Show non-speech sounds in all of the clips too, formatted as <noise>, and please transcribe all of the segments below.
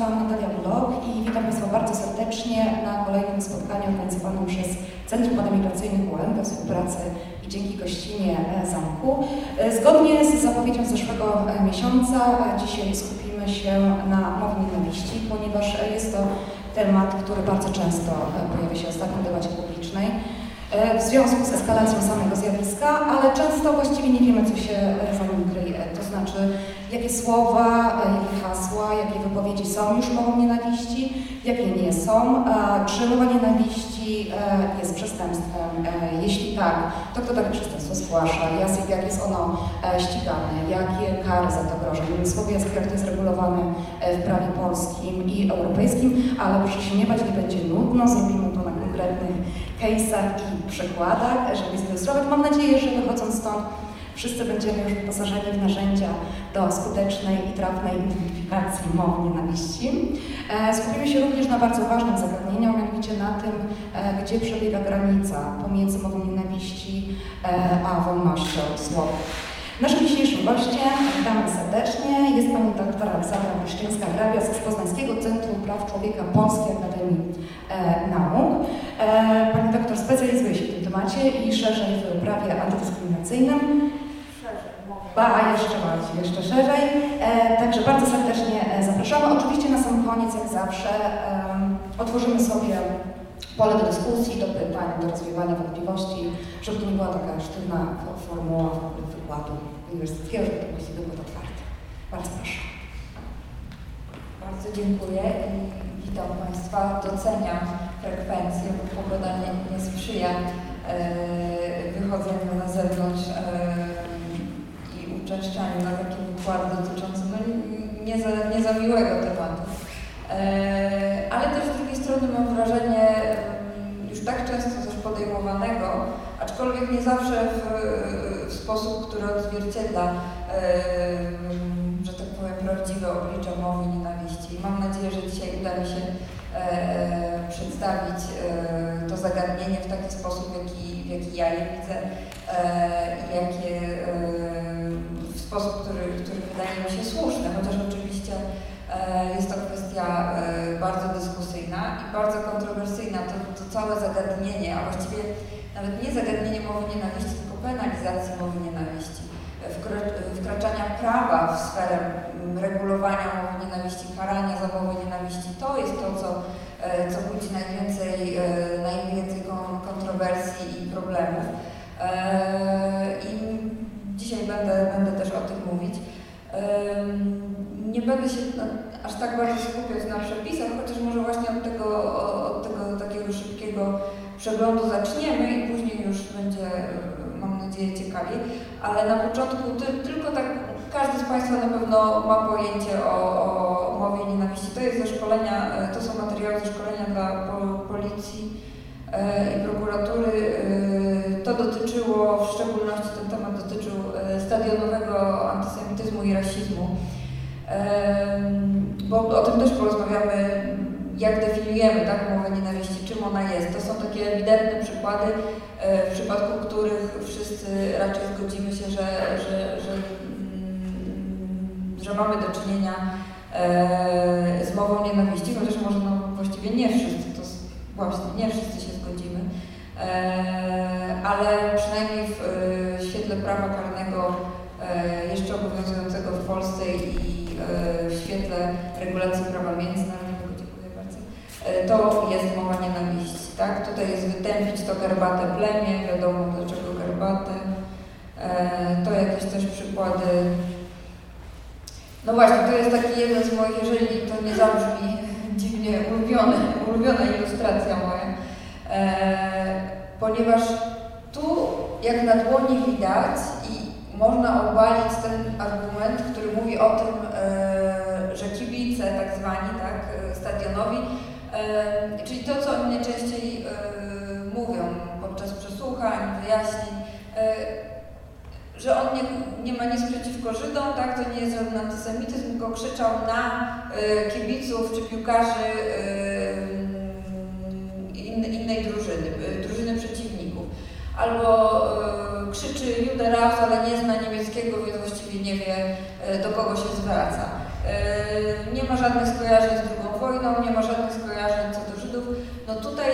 nazywam Natalia Blok i witam Państwa bardzo serdecznie na kolejnym spotkaniu organizowanym przez Centrum Badań Migracyjnych UM we współpracy i dzięki gościnie e, Zamku. E, zgodnie z zapowiedzią zeszłego e, miesiąca dzisiaj skupimy się na mowie nienawiści, ponieważ jest to temat, który bardzo często pojawia się w debacie publicznej w związku z eskalacją samego zjawiska, ale często właściwie nie wiemy, co się za nim znaczy, jakie słowa, jakie hasła, jakie wypowiedzi są już mową nienawiści, jakie nie są, czy mowa nienawiści e, jest przestępstwem, e, jeśli tak, to kto takie przestępstwo zgłasza, jak jest ono e, ścigane, jakie kary za to grożą. Innymi słowy, jak to jest regulowane w prawie polskim i europejskim, ale proszę się nie bać, nie będzie nudno, zrobimy to na konkretnych case'ach i przykładach, żeby zilustrować. Mam nadzieję, że wychodząc stąd Wszyscy będziemy już wyposażeni w narzędzia do skutecznej i trafnej identyfikacji mowy nienawiści. E, skupimy się również na bardzo ważnym zagadnieniu, mianowicie na tym, e, gdzie przebiega granica pomiędzy mową nienawiści e, a wolnością słowa. Naszym dzisiejszym gościem, witamy serdecznie, jest pani doktor Aleksandra Bryszczyńska-Grabias z Poznańskiego Centrum Praw Człowieka Polskiej Akademii e, Nauk. E, pani doktor specjalizuje się w tym temacie i szerzej w prawie antydyskryminacyjnym. Ba, jeszcze bardziej, jeszcze szerzej. E, także bardzo serdecznie e, zapraszamy. Oczywiście na sam koniec, jak zawsze, otworzymy sobie pole do dyskusji, do pytań, do rozwiewania wątpliwości, żeby to nie była taka sztywna formuła wykładu uniwersyteckiego, żeby to właściwie było otwarte. Bardzo proszę. Bardzo dziękuję i witam Państwa. Doceniam frekwencję, bo pogoda nie, nie sprzyja e, wychodzeniu na zewnątrz e, i uczęszczaniu na taki wykład dotyczący no, nie, za, nie za miłego tematu. E, ale też z drugiej strony mam wrażenie, już tak często też podejmowanego, aczkolwiek nie zawsze w sposób, który odzwierciedla, że tak powiem, prawdziwe oblicze mowy nienawiści. Mam nadzieję, że dzisiaj uda mi się e, przedstawić e, to zagadnienie w taki sposób, w jaki, jaki ja je widzę e, i jakie, w sposób, który, który wydaje mi się słuszny, chociaż oczywiście jest to kwestia bardzo dyskusyjna i bardzo kontrowersyjna. To, to całe zagadnienie, a właściwie nawet nie zagadnienie mowy nienawiści, penalizacji mowy nienawiści, wkraczania prawa w sferę mm, regulowania mowy nienawiści, karania za mowę nienawiści, to jest to, co, e, co budzi najwięcej, e, najwięcej kontrowersji i problemów. E, I dzisiaj będę, będę też o tym mówić. Nie będę się aż tak bardzo skupiać na przepisach, chociaż może właśnie od tego, od tego takiego szybkiego przeglądu zaczniemy i później już będzie, mam nadzieję, ciekawiej. Ale na początku ty, tylko tak, każdy z Państwa na pewno ma pojęcie o, o mowie nienawiści. To jest ze szkolenia, e, to są materiały ze szkolenia dla policji e, i prokuratury. E, to dotyczyło, w szczególności ten temat dotyczył stadionowego antysemityzmu i rasizmu. Bo o tym też porozmawiamy jak definiujemy tak, mowę nienawiści, czym ona jest. To są takie ewidentne przykłady, e, w przypadku których wszyscy raczej zgodzimy się, że, że, że, mm, że mamy do czynienia e, z mową nienawiści, chociaż może no, właściwie nie wszyscy, to właśnie nie wszyscy się zgodzimy, e, ale przynajmniej w świetle prawa karnego jeszcze obowiązującego w Polsce i w świetle regulacji prawa E, to jest mowa nienawiści, tak? Tutaj jest wytępić to garbate plemię, wiadomo dlaczego garbate. E, to jakieś też przykłady. No właśnie, to jest taki jeden z moich, jeżeli to nie zabrzmi <laughs> dziwnie ulubione, ulubiona ilustracja moja, e, ponieważ tu jak na dłoni widać i można obalić ten argument, który mówi o tym, że kibice tak zwani, tak, stadionowi, czyli to, co oni najczęściej mówią podczas przesłuchań, wyjaśnień, e, że on nie, nie ma nic przeciwko Żydom, tak, to nie jest żaden antysemityzm, tylko krzyczał na e, kibiców czy piłkarzy innej drużyny, e, drużyny przeciwników. Albo krzyczy Jude ale nie zna niemieckiego, więc właściwie nie wie, do kogo się zwraca. Nie ma żadnych skojarzeń z II wojną, nie ma żadnych skojarzeń co do Żydów. No tutaj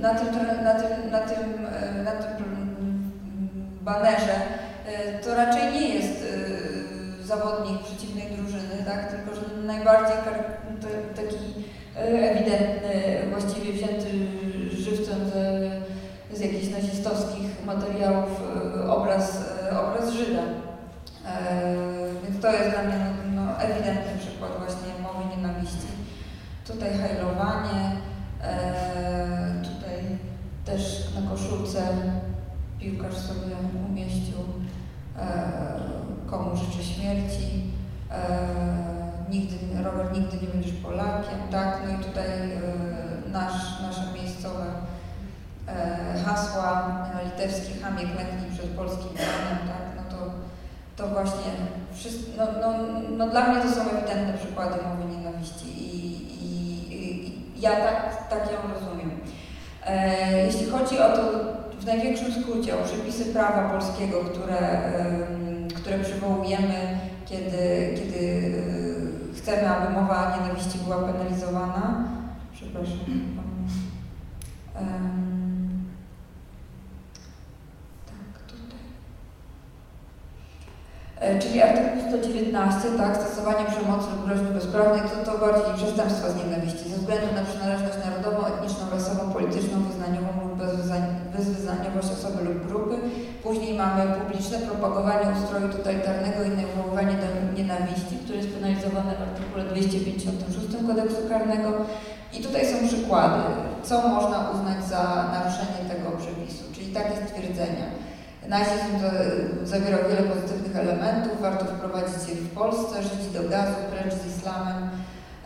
na tym, na tym, na tym, na tym banerze to raczej nie jest zawodnik przeciwnej drużyny, tak? tylko że najbardziej taki ewidentny, właściwie wzięty żywcem ze, z jakichś nazistowskich materiałów obraz, obraz Żyda. Więc to jest dla mnie no, no, ewidentny przykład właśnie mowy nienawiści. Tutaj hajlowanie, tutaj też na koszulce piłkarz sobie umieścił komu życzę śmierci, nigdy, Robert, nigdy nie będziesz Polakiem, tak, no i tutaj nasz, nasze miejscowe hasła litewskie, Hamiek mętni przed polskim panem, tak, no to, to właśnie, wszystko, no, no, no dla mnie to są ewidentne przykłady mowy nienawiści i ja tak, tak ją rozumiem. E, jeśli chodzi o to w największym skrócie, o przepisy prawa polskiego, które, które przywołujemy, kiedy, kiedy chcemy, aby mowa nienawiści była penalizowana. Przepraszam. E, czyli artykuł 119, tak, stosowanie przemocy lub groźby bezprawnej, to, to bardziej przestępstwa z nienawiści, ze względu na przynależność narodową, etniczną, rasową, polityczną, wyznaniową lub bezwyznaniowość osoby lub grupy. Później mamy publiczne propagowanie ustroju totalitarnego i nawoływanie do nienawiści, które jest penalizowane w artykule 256 kodeksu karnego. I tutaj są przykłady, co można uznać za naruszenie tego przepisu, czyli takie stwierdzenia Nazizm zawierał wiele pozytywnych elementów, warto wprowadzić je w Polsce, żyć do gazu, precz z islamem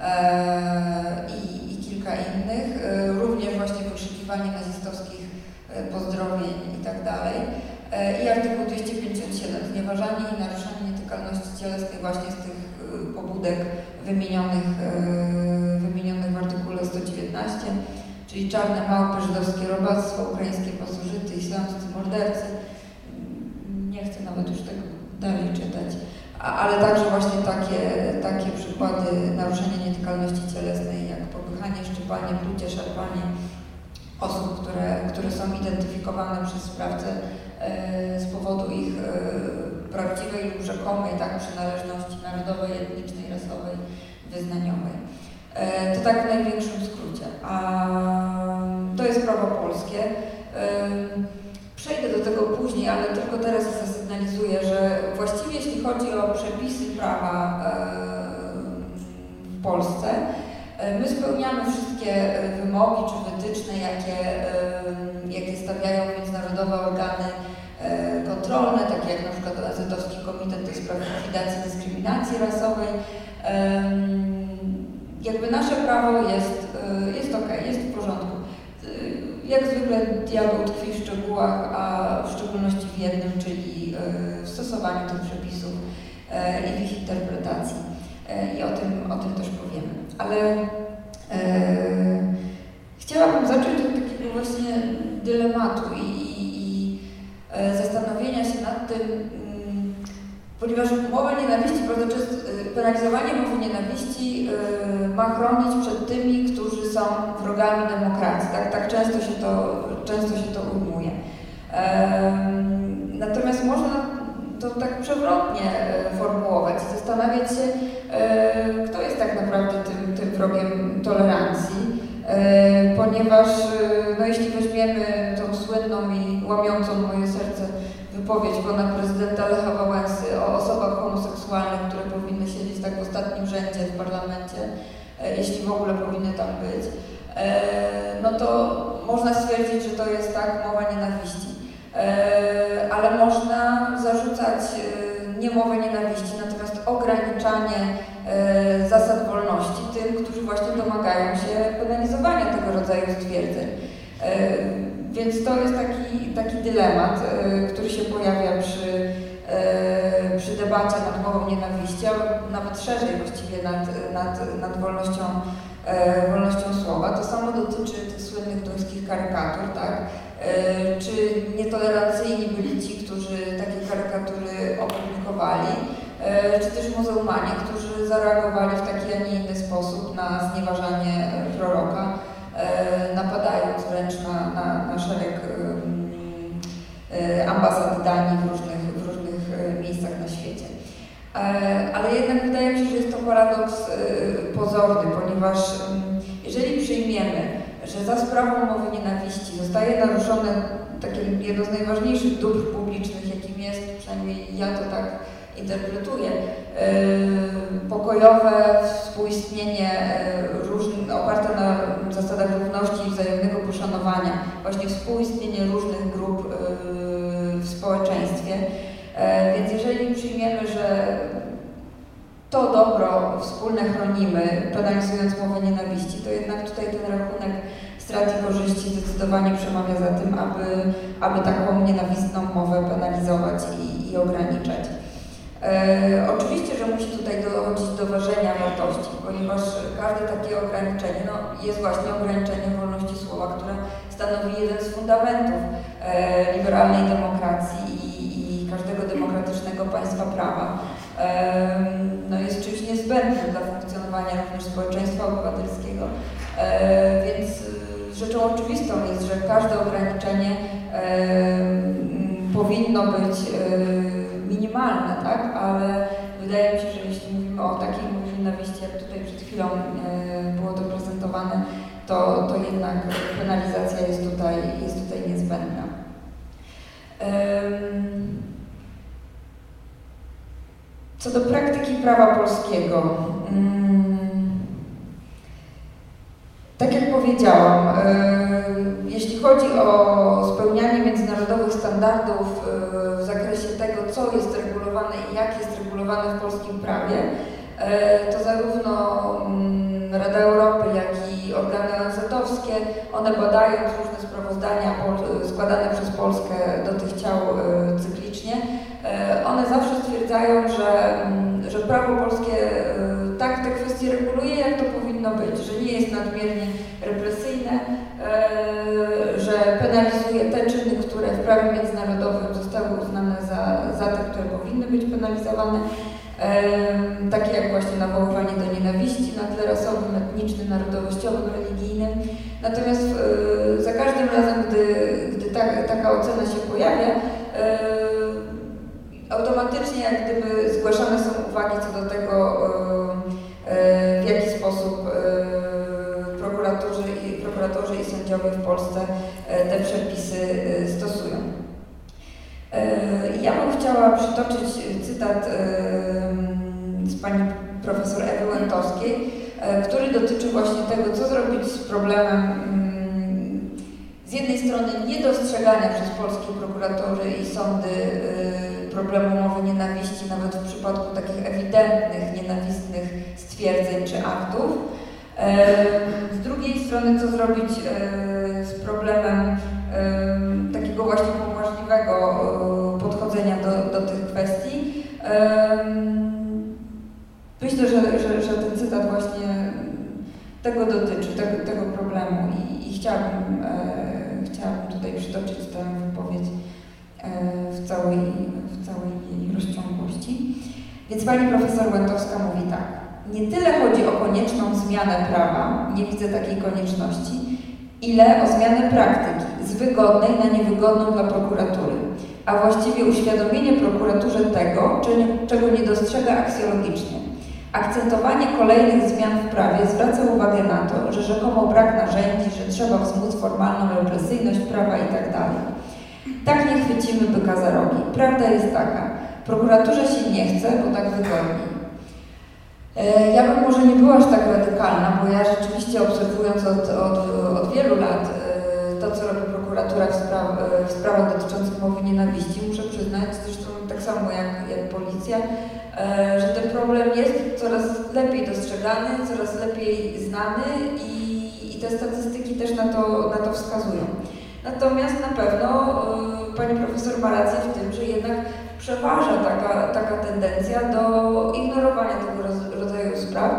e, i, i, kilka innych. E, również właśnie wyszukiwanie nazistowskich e, pozdrowień i tak. E, I artykuł 257, znieważanie i naruszanie nietykalności cielesnej właśnie z tych e, pobudek wymienionych, e, wymienionych w artykule 119, czyli czarne małpy, żydowskie robactwo, ukraińskie pasożyty, islamscy mordercy, nie chcę nawet już tego dalej czytać, ale także właśnie takie, takie przykłady naruszenia nietykalności cielesnej, jak popychanie, szczypanie, plucie, szarpanie osób, które, które są identyfikowane przez sprawcę e, z powodu ich e, prawdziwej lub rzekomej tak, przynależności narodowej, etnicznej, rasowej, wyznaniowej. E, to tak w największym skrócie. A to jest prawo polskie. Przejdę do tego później, ale tylko teraz zasygnalizuję, że właściwie jeśli chodzi o przepisy prawa w Polsce, my spełniamy wszystkie wymogi czy wytyczne, jakie, jakie stawiają międzynarodowe organy kontrolne, takie jak na przykład Azydowski Komitet do Spraw Likwidacji Dyskryminacji Rasowej. Jakby nasze prawo jest, jest ok, jest w porządku. Jak zwykle diabeł tkwi w szczegółach, a w szczególności w jednym, czyli e, w stosowaniu tych przepisów e, i w ich interpretacji. E, I o tym, o tym też powiemy. Ale chciałabym zacząć od takiego właśnie dylematu i, i, i zastanowienia się nad tym, ponieważ mowa nienawiści, bardzo często penalizowanie mowy nienawiści ma chronić przed tymi, którzy są wrogami demokracji. Tak, tak często, się to, często się to ujmuje. Natomiast można to tak przewrotnie e, formułować i zastanawiać się, e, kto jest tak naprawdę tym, tym wrogiem tolerancji, ponieważ no, jeśli weźmiemy tą słynną i łamiącą moje serce wypowiedź pana prezydenta Lecha Wałęsy o osobach homoseksualnych, które powinny siedzieć tak w ostatnim rzędzie w parlamencie, jeśli w ogóle powinny tam być, no to można stwierdzić, że to jest tak mowa nienawiści. E, ale można zarzucać e, nie mowę nienawiści, natomiast ograniczanie e, zasad wolności tym, którzy właśnie domagają się penalizowania tego rodzaju stwierdzeń. Więc to jest taki, taki dylemat, który się pojawia przy, przy debacie nad mową nienawiści, ale nawet szerzej właściwie nad, nad, nad wolnością, wolnością słowa. To samo dotyczy tych słynnych duńskich karykatur, tak? E, czy nietolerancyjni byli ci, którzy takie karykatury opublikowali. czy też muzułmanie, którzy zareagowali w taki, a nie inny sposób na znieważanie proroka, napadając wręcz na, na, na szereg ambasad Danii w różnych, w różnych miejscach na świecie. Ale jednak wydaje mi się, że jest to paradoks pozorny, ponieważ jeżeli przyjmiemy, że za sprawą mowy nienawiści zostaje naruszone takie jedno z najważniejszych dóbr publicznych, jakim jest, przynajmniej ja to tak interpretuję, yy, pokojowe współistnienie yy, różn, oparte na zasadach równości i wzajemnego poszanowania, właśnie współistnienie różnych grup yy, w społeczeństwie. Więc jeżeli przyjmiemy, że to dobro wspólne chronimy, penalizując mowę nienawiści, to jednak tutaj ten rachunek strat i korzyści zdecydowanie przemawia za tym, aby, aby taką nienawistną mowę penalizować i, i ograniczać. E, oczywiście, że musi tutaj dochodzić do ważenia wartości, ponieważ każde takie ograniczenie no, jest właśnie ograniczeniem wolności słowa, które stanowi jeden z fundamentów e, liberalnej demokracji i, i każdego demokratycznego państwa prawa. E, no, jest czymś niezbędnym dla funkcjonowania również społeczeństwa obywatelskiego. Więc rzeczą oczywistą jest, że każde ograniczenie powinno być minimalne, tak? ale wydaje mi się, że jeśli mówimy o takiej nienawiści, jak tutaj przed chwilą było to prezentowane, to, to jednak penalizacja jest tutaj, jest tutaj niezbędna. Co do praktyki prawa polskiego, Tak jak powiedziałam, e, jeśli chodzi o spełnianie międzynarodowych standardów e, w zakresie jest regulowane i jak jest regulowane w polskim prawie, e, to zarówno mm, Rada Europy, jak i organy ONZ-owskie, one badając różne sprawozdania składane przez Polskę dotychczas cyklicznie, one zawsze stwierdzają, że, mm, że prawo polskie tak te kwestie reguluje, jak to powinno być, że nie jest nadmiernie represyjne, e, że penalizuje te czyny, które w prawie międzynarodowym zostały uznane za, za te, które powinny być penalizowane, e, takie jak właśnie nawoływanie do nienawiści na tle rasowym, etnicznym, narodowościowym, religijnym. Natomiast e, za każdym razem, gdy, gdy ta, taka ocena się pojawia, automatycznie jak gdyby zgłaszane są uwagi co do tego, w jaki sposób prokuratorzy i, prokuratorzy i sędziowie w Polsce e, te przepisy e, stosują. E, ja bym chciała przytoczyć cytat z pani profesor Ewy Łętowskiej, który dotyczy właśnie tego, co zrobić z problemem mm, z jednej strony niedostrzegania przez polskie prokuratory i sądy problemu mowy nienawiści, nawet w przypadku takich ewidentnych, nienawistnych stwierdzeń czy aktów, z drugiej strony, co zrobić z problemem takiego właśnie możliwego podchodzenia do, do tych kwestii. Myślę, że, że, że ten cytat właśnie tego dotyczy, tego, tego problemu i, i chciałabym, e, chciałabym tutaj przytoczyć tę wypowiedź e, w całej, w całej jej rozciągłości. Więc pani profesor Łętowska mówi tak. Nie tyle chodzi o konieczną zmianę prawa, nie widzę takiej konieczności, ile o zmianę praktyki z wygodnej na niewygodną dla prokuratury, a właściwie uświadomienie prokuraturze tego, czego nie dostrzega aksjologicznie. Akcentowanie kolejnych zmian w prawie zwraca uwagę na to, że rzekomo brak narzędzi, że trzeba wzmóc formalną represyjność prawa itd. Tak, tak nie chwycimy byka za rogi. Prawda jest taka, prokuraturze się nie chce, bo tak wygodniej. E, ja bym może nie była aż tak radykalna, bo ja rzeczywiście obserwując od, od, od wielu lat e, to, co robi prokuratura w, spraw, w sprawach dotyczących mowy nienawiści, muszę przyznać, zresztą tak samo jak, jak policja, e, że ten problem jest coraz lepiej dostrzegany, coraz lepiej znany i, i te statystyki też na to, na to wskazują. Natomiast na pewno pani profesor ma rację w tym, że jednak przeważa taka, taka tendencja do ignorowania tego rodzaju spraw,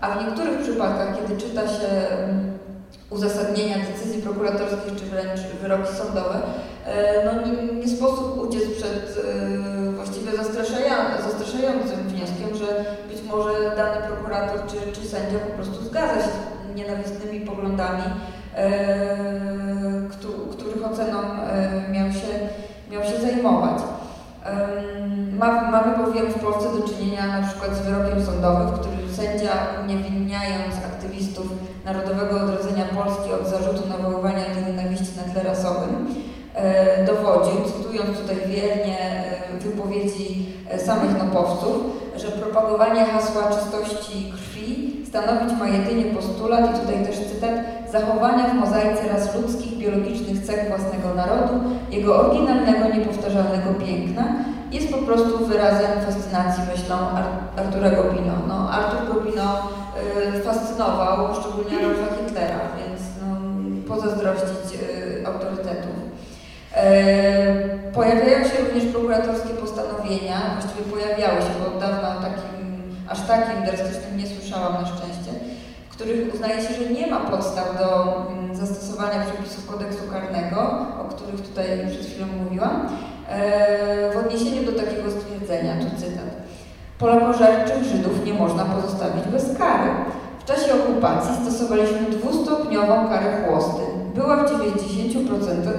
a w niektórych przypadkach, kiedy czyta się mm, uzasadnienia decyzji prokuratorskich czy wręcz wyroki sądowe, e, no nie, nie sposób uciec przed e, właściwie zastraszającym wnioskiem, że być może dany prokurator czy, czy sędzia po prostu zgadza się z nienawistnymi poglądami, których oceną miał się, miał się zajmować. Mamy bowiem w Polsce do czynienia na przykład z wyrokiem sądowym, w którym sędzia uniewinniając aktywistów Narodowego Odrodzenia Polski od zarzutu nawoływania do nienawiści na tle rasowym, e, dowodził, cytując tutaj wiernie e, wypowiedzi e, samych nopowców, że propagowanie hasła czystości krwi stanowić ma jedynie postulat, i tutaj też cytat, zachowania w mozaice raz ludzkich, biologicznych cech własnego narodu, jego oryginalnego, niepowtarzalnego piękna, jest po prostu wyrazem fascynacji myślą Artura Gobino. No, Artur Gobino y, fascynował szczególnie Adolfa Hitlera, więc no, pozazdrościć y, autorytetów. Y, pojawiają się również prokuratorskie postanowienia, właściwie pojawiały się, bo od dawna takim, aż takim drastycznym nie słyszałam na szczęście, w których uznaje się, że nie ma podstaw do mm, zastosowania przepisów kodeksu karnego, o których tutaj przed chwilą mówiłam, E, w odniesieniu do takiego stwierdzenia, tu cytat, Polakożerczych Żydów nie można pozostawić bez kary. W czasie okupacji stosowaliśmy dwustopniową karę chłosty. Była w 90%,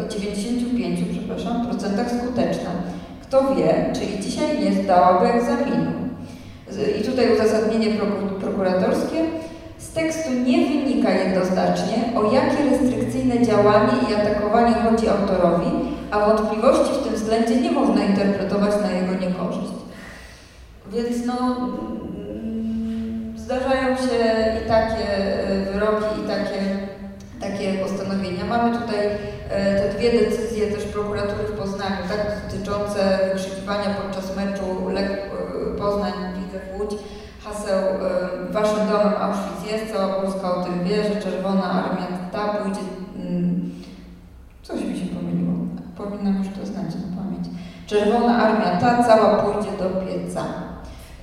95% przepraszam, procentach skuteczna. Kto wie, czy i dzisiaj nie zdałaby egzaminu. I tutaj uzasadnienie prokuratorskie. Z tekstu nie wynika jednoznacznie, o jakie restrykcyjne działanie i atakowanie chodzi autorowi, a wątpliwości w tym względzie nie można interpretować na jego niekorzyść. Więc no, mm, zdarzają się i takie e, wyroki, i takie, takie postanowienia. Mamy tutaj e, te dwie decyzje też prokuratury w Poznaniu, tak, dotyczące wykrzykiwania podczas meczu Lech e, Poznań Widzew Łódź haseł Waszym domem Auschwitz jest, cała Polska o tym wie, że Czerwona Armia ta pójdzie, mm, coś mi się pomyliło, powinnam już to znać na pamięć. Czerwona Armia ta cała pójdzie do pieca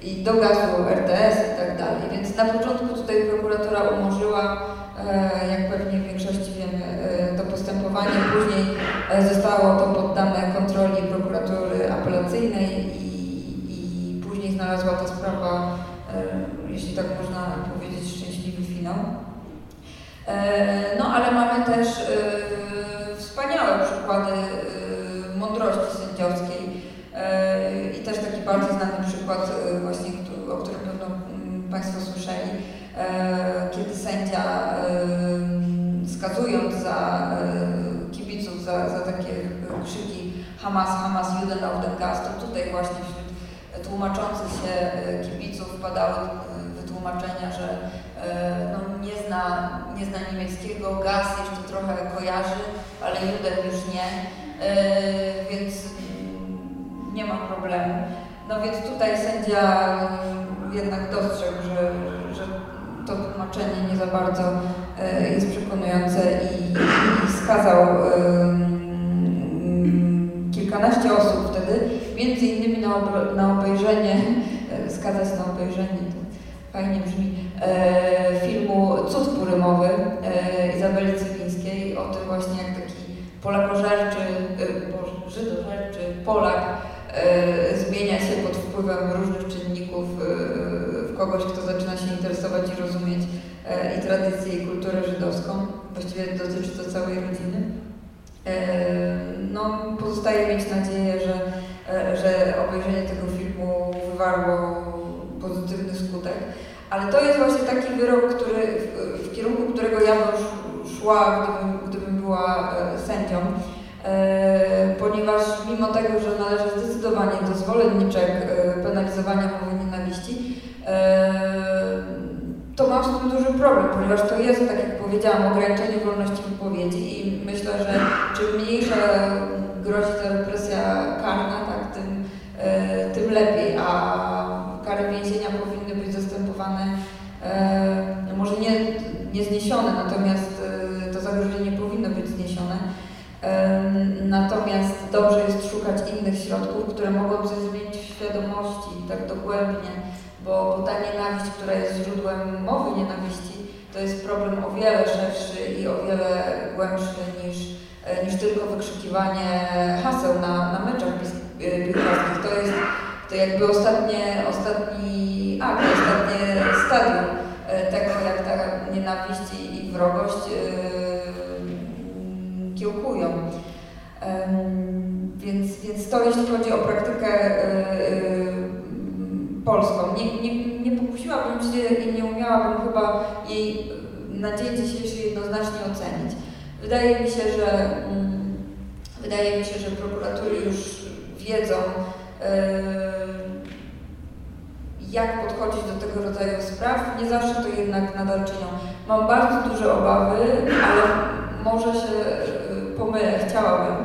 i do gazu RTS i tak dalej. Więc na początku tutaj prokuratura umorzyła, e, jak pewnie w większości wiemy, e, to postępowanie. Później e, zostało to poddane kontroli prokuratury apelacyjnej i, i później znalazła ta sprawa jeśli tak można powiedzieć, szczęśliwy finał. No ale mamy też wspaniałe przykłady mądrości sędziowskiej i też taki bardzo znany przykład właśnie, o którym pewno mm, Państwo słyszeli, kiedy sędzia skazując za kibiców, za, za takie krzyki Hamas, Hamas, Juden auf Gas, to tutaj właśnie wśród tłumaczących się kibiców padały tłumaczenia, że e, no, nie, zna, nie zna niemieckiego, gaz jeszcze trochę kojarzy, ale Juden już nie, e, więc nie ma problemu. No więc tutaj sędzia jednak dostrzegł, że, że to tłumaczenie nie za bardzo e, jest przekonujące i, i skazał kilkanaście osób wtedy, między innymi na, na obejrzenie, skazać na obejrzenie fajnie brzmi, e, filmu Cud Purymowy e, Izabeli Cywińskiej o tym właśnie jak taki polakożerczy, e, żydożerczy Polak e, zmienia się pod wpływem różnych czynników e, w kogoś, kto zaczyna się interesować i rozumieć e, i tradycję i kulturę żydowską. Właściwie dotyczy to całej rodziny. E, no, pozostaje mieć nadzieję, że, że obejrzenie tego filmu wywarło pozytywny skutek. Ale to jest właśnie taki wyrok, który, w, w kierunku którego ja bym szła, gdybym, gdybym była e, sędzią. E, ponieważ mimo tego, że należy zdecydowanie do zwolenniczek e, penalizowania mowy nienawiści, e, to mam z tym duży problem, ponieważ to jest, tak jak powiedziałam, ograniczenie wolności wypowiedzi i myślę, że czym mniejsza grozi ta represja karna, tak, tym, e, tym lepiej, a zniesione, natomiast e, to zagrożenie nie powinno być zniesione. Natomiast dobrze jest szukać innych środków, które mogą zmienić w świadomości tak dogłębnie, bo, ta nienawiść, która jest źródłem mowy nienawiści, to jest problem o wiele szerszy i o wiele głębszy niż, niż tylko wykrzykiwanie haseł na, na meczach piłkarskich. To jest to jakby ostatnie, ostatni akt, ostatnie stadium tego, jak ta nienawiść i wrogość kiełkują. Więc, więc to jeśli chodzi o praktykę polską. Nie, nie, nie pokusiłabym się i nie umiałabym chyba jej na dzień dzisiejszy jednoznacznie ocenić. Wydaje mi się, że mm, wydaje mi się, że prokuratury już wiedzą, jak podchodzić do tego rodzaju spraw. Nie zawsze to jednak nadal czynią. Mam bardzo duże obawy, ale może się pomylę, chciałabym,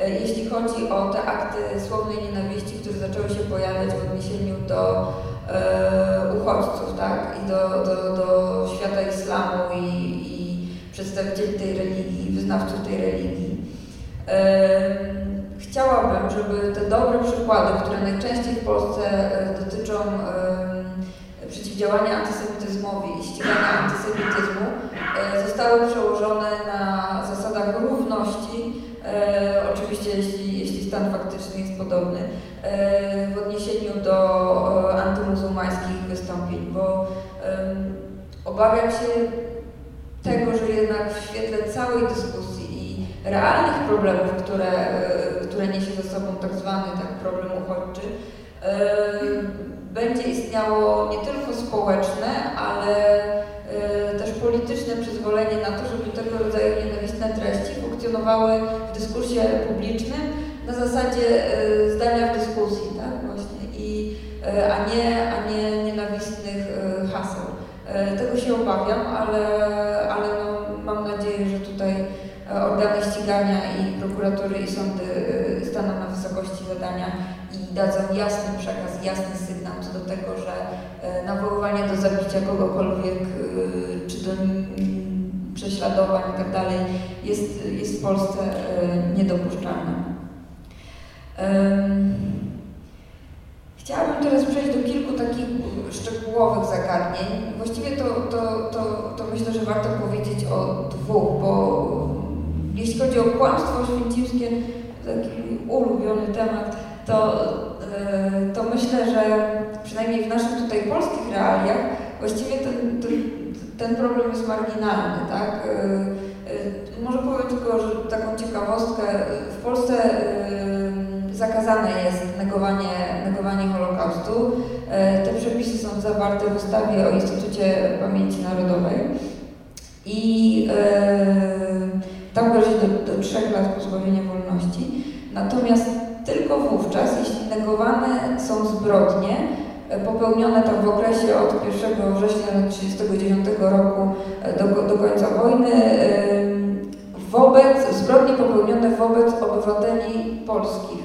E, jeśli chodzi o te akty słownej nienawiści, które zaczęły się pojawiać w odniesieniu do e, uchodźców, tak? I do, do, do świata islamu i, i przedstawicieli tej religii, wyznawców tej religii. E, chciałabym, żeby te dobre przykłady, które najczęściej w Polsce e, dotyczą przeciwdziałania antysemityzmowi i ścigania antysemityzmu, e, zostały przełożone na zasadach równości E, oczywiście jeśli, jeśli stan faktyczny jest podobny, w odniesieniu do antymuzułmańskich wystąpień, bo obawiam się tego, że jednak w świetle całej dyskusji realnych problemów, które, które niesie ze sobą tak zwany tak problem uchodźczy, będzie istniało nie tylko społeczne, ale też polityczne przyzwolenie na to, żeby tego rodzaju nienawistne treści funkcjonowały w dyskursie publicznym na zasadzie e, zdania w dyskusji, tak właśnie, I, e, a, nie, a nie nienawistnych e, haseł. Tego się obawiam, ale, ścigania i prokuratury i sądy staną na wysokości zadania i dadzą jasny przekaz, jasny sygnał co do tego, że nawoływanie do zabicia kogokolwiek czy do prześladowań itd. Tak jest, jest w Polsce niedopuszczalne. Chciałabym teraz przejść do kilku takich szczegółowych zagadnień. Właściwie to, to, to, to myślę, że warto powiedzieć o dwóch, bo jeśli chodzi o kłamstwo oświęcimskie, taki ulubiony temat, to, e, to myślę, że przynajmniej w naszych tutaj polskich realiach właściwie ten, ten, ten problem jest marginalny, tak? E, e, może powiem tylko, że taką ciekawostkę, w Polsce zakazane jest negowanie, negowanie Holokaustu. Te przepisy są zawarte w ustawie o Instytucie Pamięci Narodowej i grozi do, do 3 lat pozbawienia wolności. Natomiast tylko wówczas, jeśli negowane są zbrodnie e, popełnione tam w okresie od 1 września 1939 roku e, do, do końca wojny wobec, zbrodnie popełnione wobec obywateli polskich.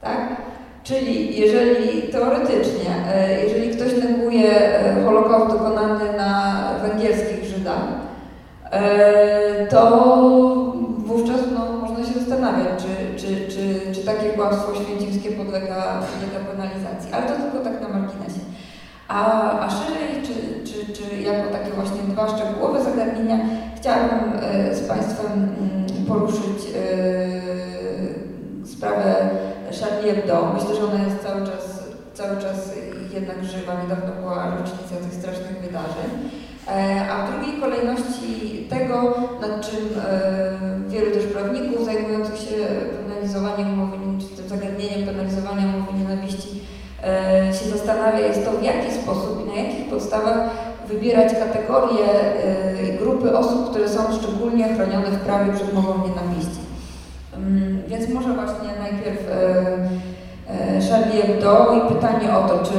Tak? Czyli jeżeli teoretycznie, e, jeżeli ktoś neguje Holokaust dokonany na węgierskich to wówczas no, można się zastanawiać, czy, czy, czy, czy takie kłamstwo święcimskie podlega, podlega penalizacji, ale to tylko tak na marginesie. A, a szerzej, czy, czy, czy jako takie właśnie dwa szczegółowe zagadnienia, chciałabym e, z Państwem mm, poruszyć e, sprawę Charlie Hebdo. Myślę, że ona jest cały czas, cały czas jednak żywa. Niedawno była rocznica tych strasznych wydarzeń. E, a w drugiej kolejności tego, nad czym e, wielu też prawników zajmujących się penalizowaniem mowy, czy tym zagadnieniem penalizowania mowy nienawiści e, się zastanawia, jest to w jaki sposób i na jakich podstawach wybierać kategorie grupy osób, które są szczególnie chronione w prawie przed mową nienawiści. Mm, więc może właśnie najpierw Charlie Hebdo i pytanie o to, czy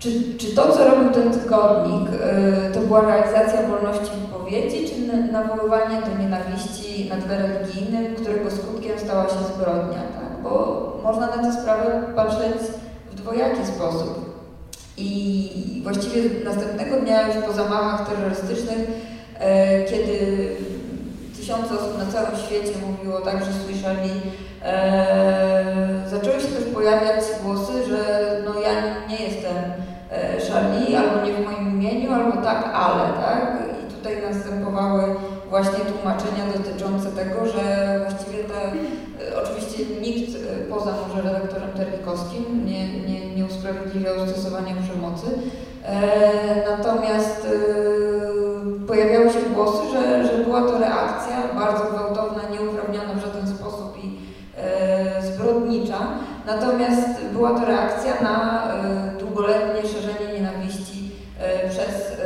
czy, czy to, co robił ten tygodnik, y, to była realizacja wolności wypowiedzi, czy nawoływanie do nienawiści na tle religijnym, którego skutkiem stała się zbrodnia? Tak? Bo można na tę sprawę patrzeć w dwojaki sposób. I właściwie następnego dnia, już po zamachach terrorystycznych, y, kiedy tysiące osób na całym świecie mówiło tak, że słyszeli, e, zaczęły się też pojawiać głosy, albo nie w moim imieniu, albo tak, ale, tak? I tutaj następowały właśnie tłumaczenia dotyczące tego, że właściwie te oczywiście nikt poza może redaktorem Terlikowskim nie, nie, nie usprawiedliwiał stosowania przemocy. Natomiast pojawiały się głosy, że, że była to reakcja bardzo gwałtowna, nieuprawniona w żaden sposób i zbrodnicza. Natomiast była to reakcja na długoletnie szerzenie nienawiści przez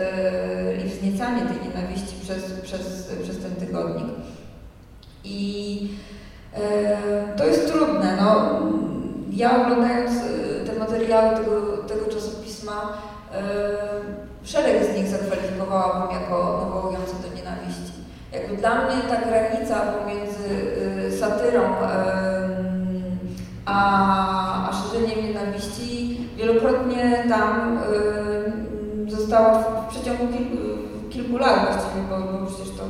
i wzniecanie tej nienawiści przez, przez, przez ten tygodnik. I e, to jest trudne. No, ja oglądając e, te materiały tego, tego czasopisma, e, szereg z nich zakwalifikowałabym jako nawołujące do nienawiści. Jakby dla mnie ta granica pomiędzy satyrą a, a szerzeniem nienawiści wielokrotnie tam została w, w przeciągu kilku, kilku lat właściwie, bo, bo przecież to,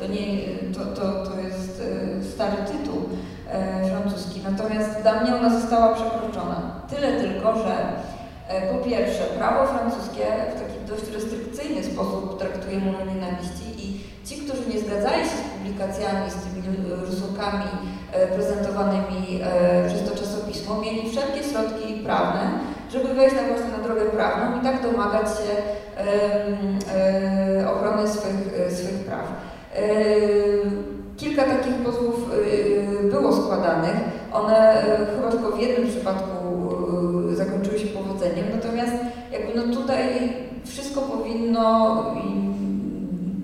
to, nie, to, to, to jest e, stary tytuł e, francuski. Natomiast dla mnie ona została przekroczona. Tyle tylko, że e, po pierwsze, prawo francuskie w taki dość restrykcyjny sposób traktuje mowę nienawiści i ci, którzy nie zgadzali się z publikacjami, z tymi rysunkami prezentowanymi przez to czasopismo, mieli wszelkie środki prawne, żeby wejść na właśnie na drogę prawną i tak domagać się ochrony swych, swych praw. Kilka takich pozwów e, było składanych. One e, chyba tylko w jednym przypadku zakończyły się powodzeniem, natomiast jakby no tutaj wszystko powinno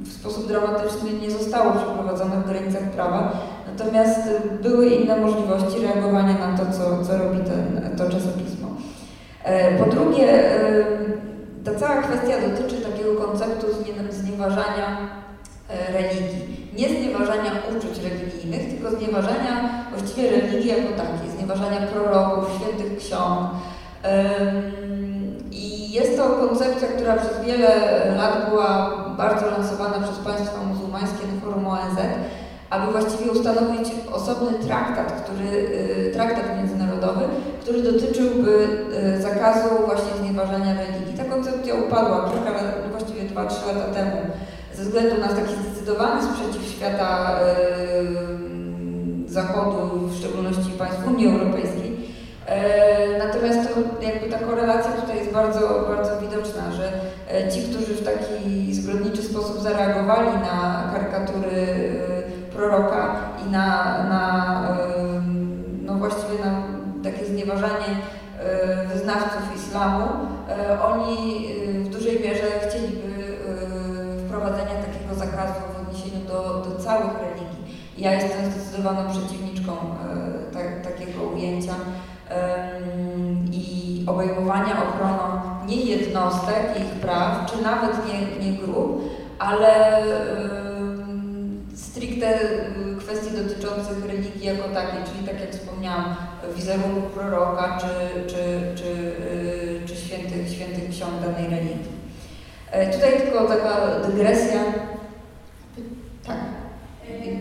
w sposób dramatyczny nie zostało przeprowadzone w granicach prawa, natomiast były inne możliwości reagowania na to, co, co robi ten, to czasopismo. Po drugie, ta cała kwestia dotyczy takiego konceptu znieważania religii. Nie znieważania uczuć religijnych, tylko znieważania właściwie religii jako takiej, znieważania proroków, świętych ksiąg. I jest to koncepcja, która przez wiele lat była bardzo lansowana przez państwa muzułmańskie na forum ONZ, aby właściwie ustanowić osobny traktat, który, y, traktat międzynarodowy, który dotyczyłby y, zakazu właśnie znieważania religii. Ta koncepcja upadła kilka właściwie 2-3 lata temu, ze względu na taki zdecydowany sprzeciw świata Zachodu, w szczególności państw Unii Europejskiej. E, natomiast to, jakby ta korelacja tutaj jest bardzo, bardzo widoczna, że e, ci, którzy w taki zbrodniczy sposób zareagowali na karykatury proroka i na, na no właściwie na takie znieważanie e, wyznawców islamu, e, oni e, w dużej mierze chcieliby wprowadzenia takiego zakazu w odniesieniu do, do całych religii. Ja jestem zdecydowaną przeciwniczką tak, takiego ujęcia i obejmowania ochroną nie jednostek, ich praw, czy nawet nie, nie grup, ale stricte y, kwestii dotyczących religii jako takiej, czyli tak jak wspomniałam, wizerunku proroka czy, czy, czy, y, czy świętych, świętych ksiąg danej religii. E, tutaj tylko taka dygresja. Tak.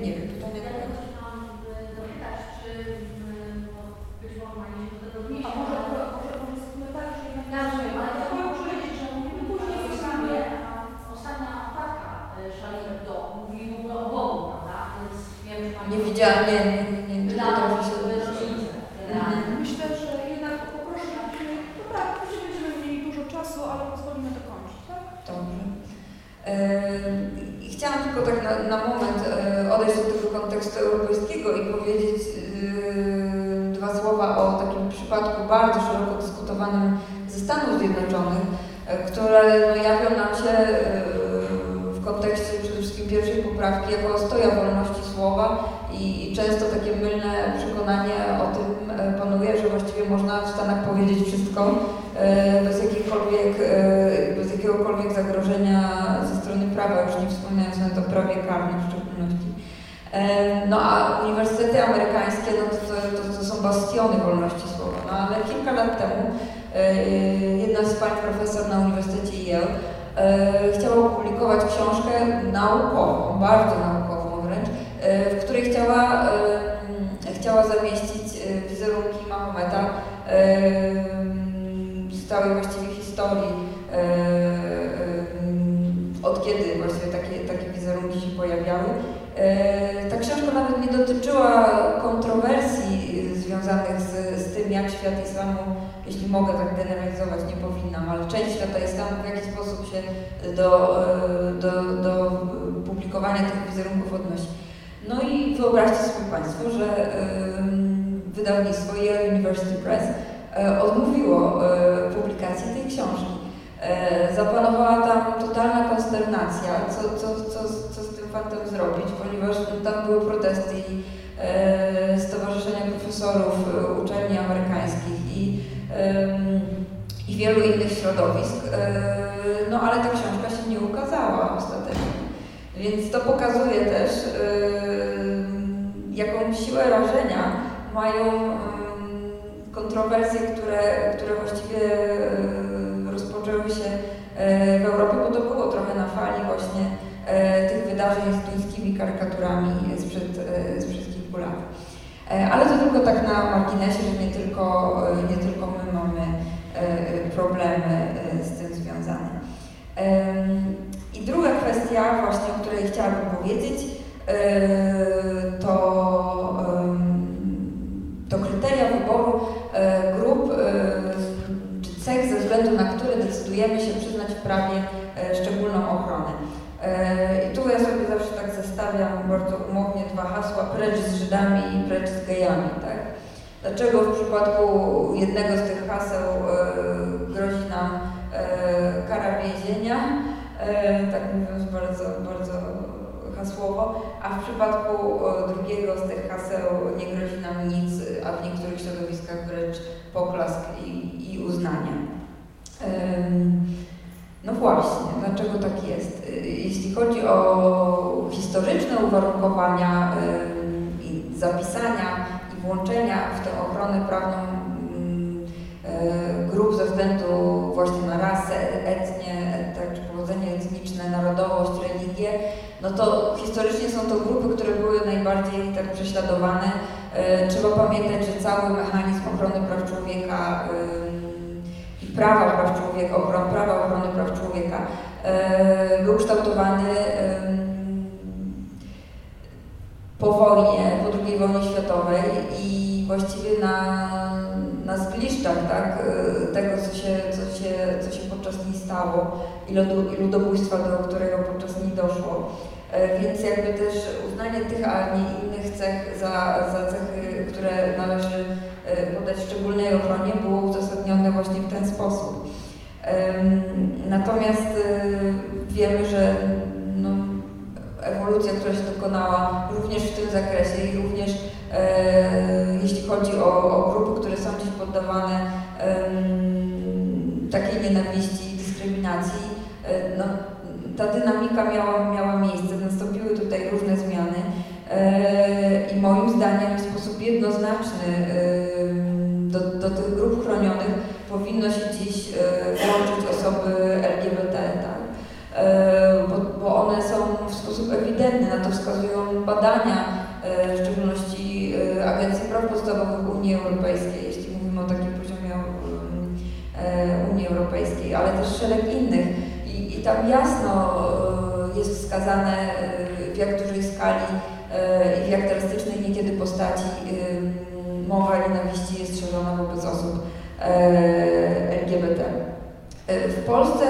Nie wiem, pytanie. A może, może, może z komentarzy jednak... Ja wiem, ale ja chciałam powiedzieć, że mówimy później w Islamie, ostatnia atatka szalimy do, mówi w ogóle o Bogu, prawda? Więc wiem, że Nie widziałam, nie, nie, nie, nie Dla potrafię się Mhm. Myślę, że jednak poproszę, żebyśmy, no tak, później będziemy mieli dużo czasu, ale pozwolimy dokończyć, tak? Dobrze. Yy, chciałam tylko tak na, na moment yy, odejść do tego kontekstu europejskiego i powiedzieć yy, dwa słowa o takim przypadku bardzo szeroko dyskutowanym ze Stanów Zjednoczonych, yy, które no, jawią nam się yy, w kontekście przede wszystkim pierwszej poprawki jako ostoja wolności słowa i, często takie mylne przekonanie o tym yy, panuje, że właściwie można w Stanach powiedzieć wszystko bez bez jakiegokolwiek zagrożenia ze strony prawa, już nie wspominając o prawie karnym w szczególności. No a uniwersytety amerykańskie no to, to, to, bastiony wolności słowa. No ale kilka lat temu yy, jedna z pań profesor na Uniwersytecie Yale yy, chciała opublikować książkę naukową, bardzo naukową wręcz, yy, w której chciała, chciała zamieścić wizerunki Mahometa z całej właściwie historii, od kiedy właściwie takie, takie wizerunki się pojawiały. Ta książka nawet nie dotyczyła kontrowersji jak świat islamu, jeśli mogę tak generalizować, nie powinnam, ale część świata islamu w jaki sposób się do, do, do publikowania tych wizerunków odnosi. No i wyobraźcie sobie Państwo, że wydawnictwo Yale University Press e, odmówiło e, publikacji tej książki. E, zapanowała tam totalna konsternacja, co, co, co, co z tym faktem zrobić, ponieważ tam były protesty i Stowarzyszenia Profesorów Uczelni Amerykańskich i, i wielu innych środowisk. No ale ta książka się nie ukazała ostatecznie. Więc to pokazuje też, jaką siłę rażenia mają kontrowersje, które, które właściwie rozpoczęły się e, w Europie, bo to było trochę na fali właśnie e, tych wydarzeń z duńskimi karykaturami sprzed, e, sprzed kilku lat. Ale to tylko tak na marginesie, że nie tylko, nie tylko my mamy problemy z tym związane. I druga kwestia właśnie, o której chciałabym powiedzieć, to, to kryteria wyboru grup czy cech, ze względu na które decydujemy się przyznać w prawie szczególną ochronę. I tu ja sobie zestawiam bardzo umownie dwa hasła, precz z Żydami i precz z gejami, tak? Dlaczego w przypadku jednego z tych haseł grozi nam kara więzienia, tak mówiąc bardzo, bardzo hasłowo, a w przypadku drugiego z tych haseł nie grozi nam nic, a w niektórych środowiskach wręcz poklask i, i. No właśnie, dlaczego tak jest? Jeśli chodzi o historyczne uwarunkowania i zapisania i włączenia w tę ochronę prawną E, grup ze względu właśnie na rasę, etnię, tak, czy pochodzenie etniczne, narodowość, religię, no to historycznie są to grupy, które były najbardziej tak prześladowane. Trzeba pamiętać, że cały mechanizm ochrony praw człowieka prawa praw człowieka, ochron, prawa ochrony praw człowieka e, był kształtowany po wojnie, po II wojnie światowej i właściwie na na zgliszczach tak, y, tego, co się, co, się, co się podczas niej stało i, ludobójstwa, do którego podczas niej doszło. E, więc jakby też uznanie tych, a nie innych cech za, za cechy, które należy e, podać szczególnej ochronie, było uzasadnione właśnie w ten sposób. Natomiast y, wiemy, że no, ewolucja, która się dokonała również w tym zakresie i również e, jeśli chodzi o, o, grupy, które są dziś poddawane takiej nienawiści i dyskryminacji, e, no, ta dynamika miała, miała miejsce, nastąpiły tutaj różne zmiany e, i moim zdaniem w sposób jednoznaczny powinno się dziś e, włączyć osoby LGBT, tak? E, bo, bo one są w sposób ewidentny, na to wskazują badania, e, w szczególności Agencji Praw Podstawowych Unii Europejskiej, jeśli mówimy o takim poziomie Unii Europejskiej, ale też szereg innych. I, i tam jasno jest wskazane w jak dużej skali i w jak drastycznej niekiedy postaci mowa nienawiści jest szerzona wobec osób LGBT. W Polsce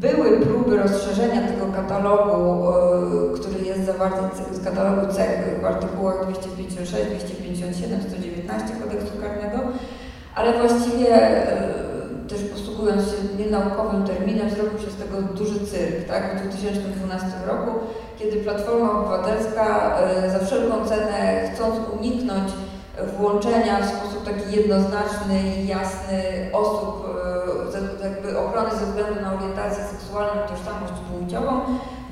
były próby rozszerzenia tego katalogu, e, który jest zawarty z katalogu cech w artykułach 256, 257, 119 kodeksu karnego, ale właściwie e, też posługując się nienaukowym terminem, zrobił się z tego duży cyrk, tak? W 2012 roku, kiedy Platforma Obywatelska e, za wszelką cenę, chcąc uniknąć włączenia w sposób taki jednoznaczny i jasny osób, e, jakby ochrony ze względu na orientację seksualną tożsamość płciową,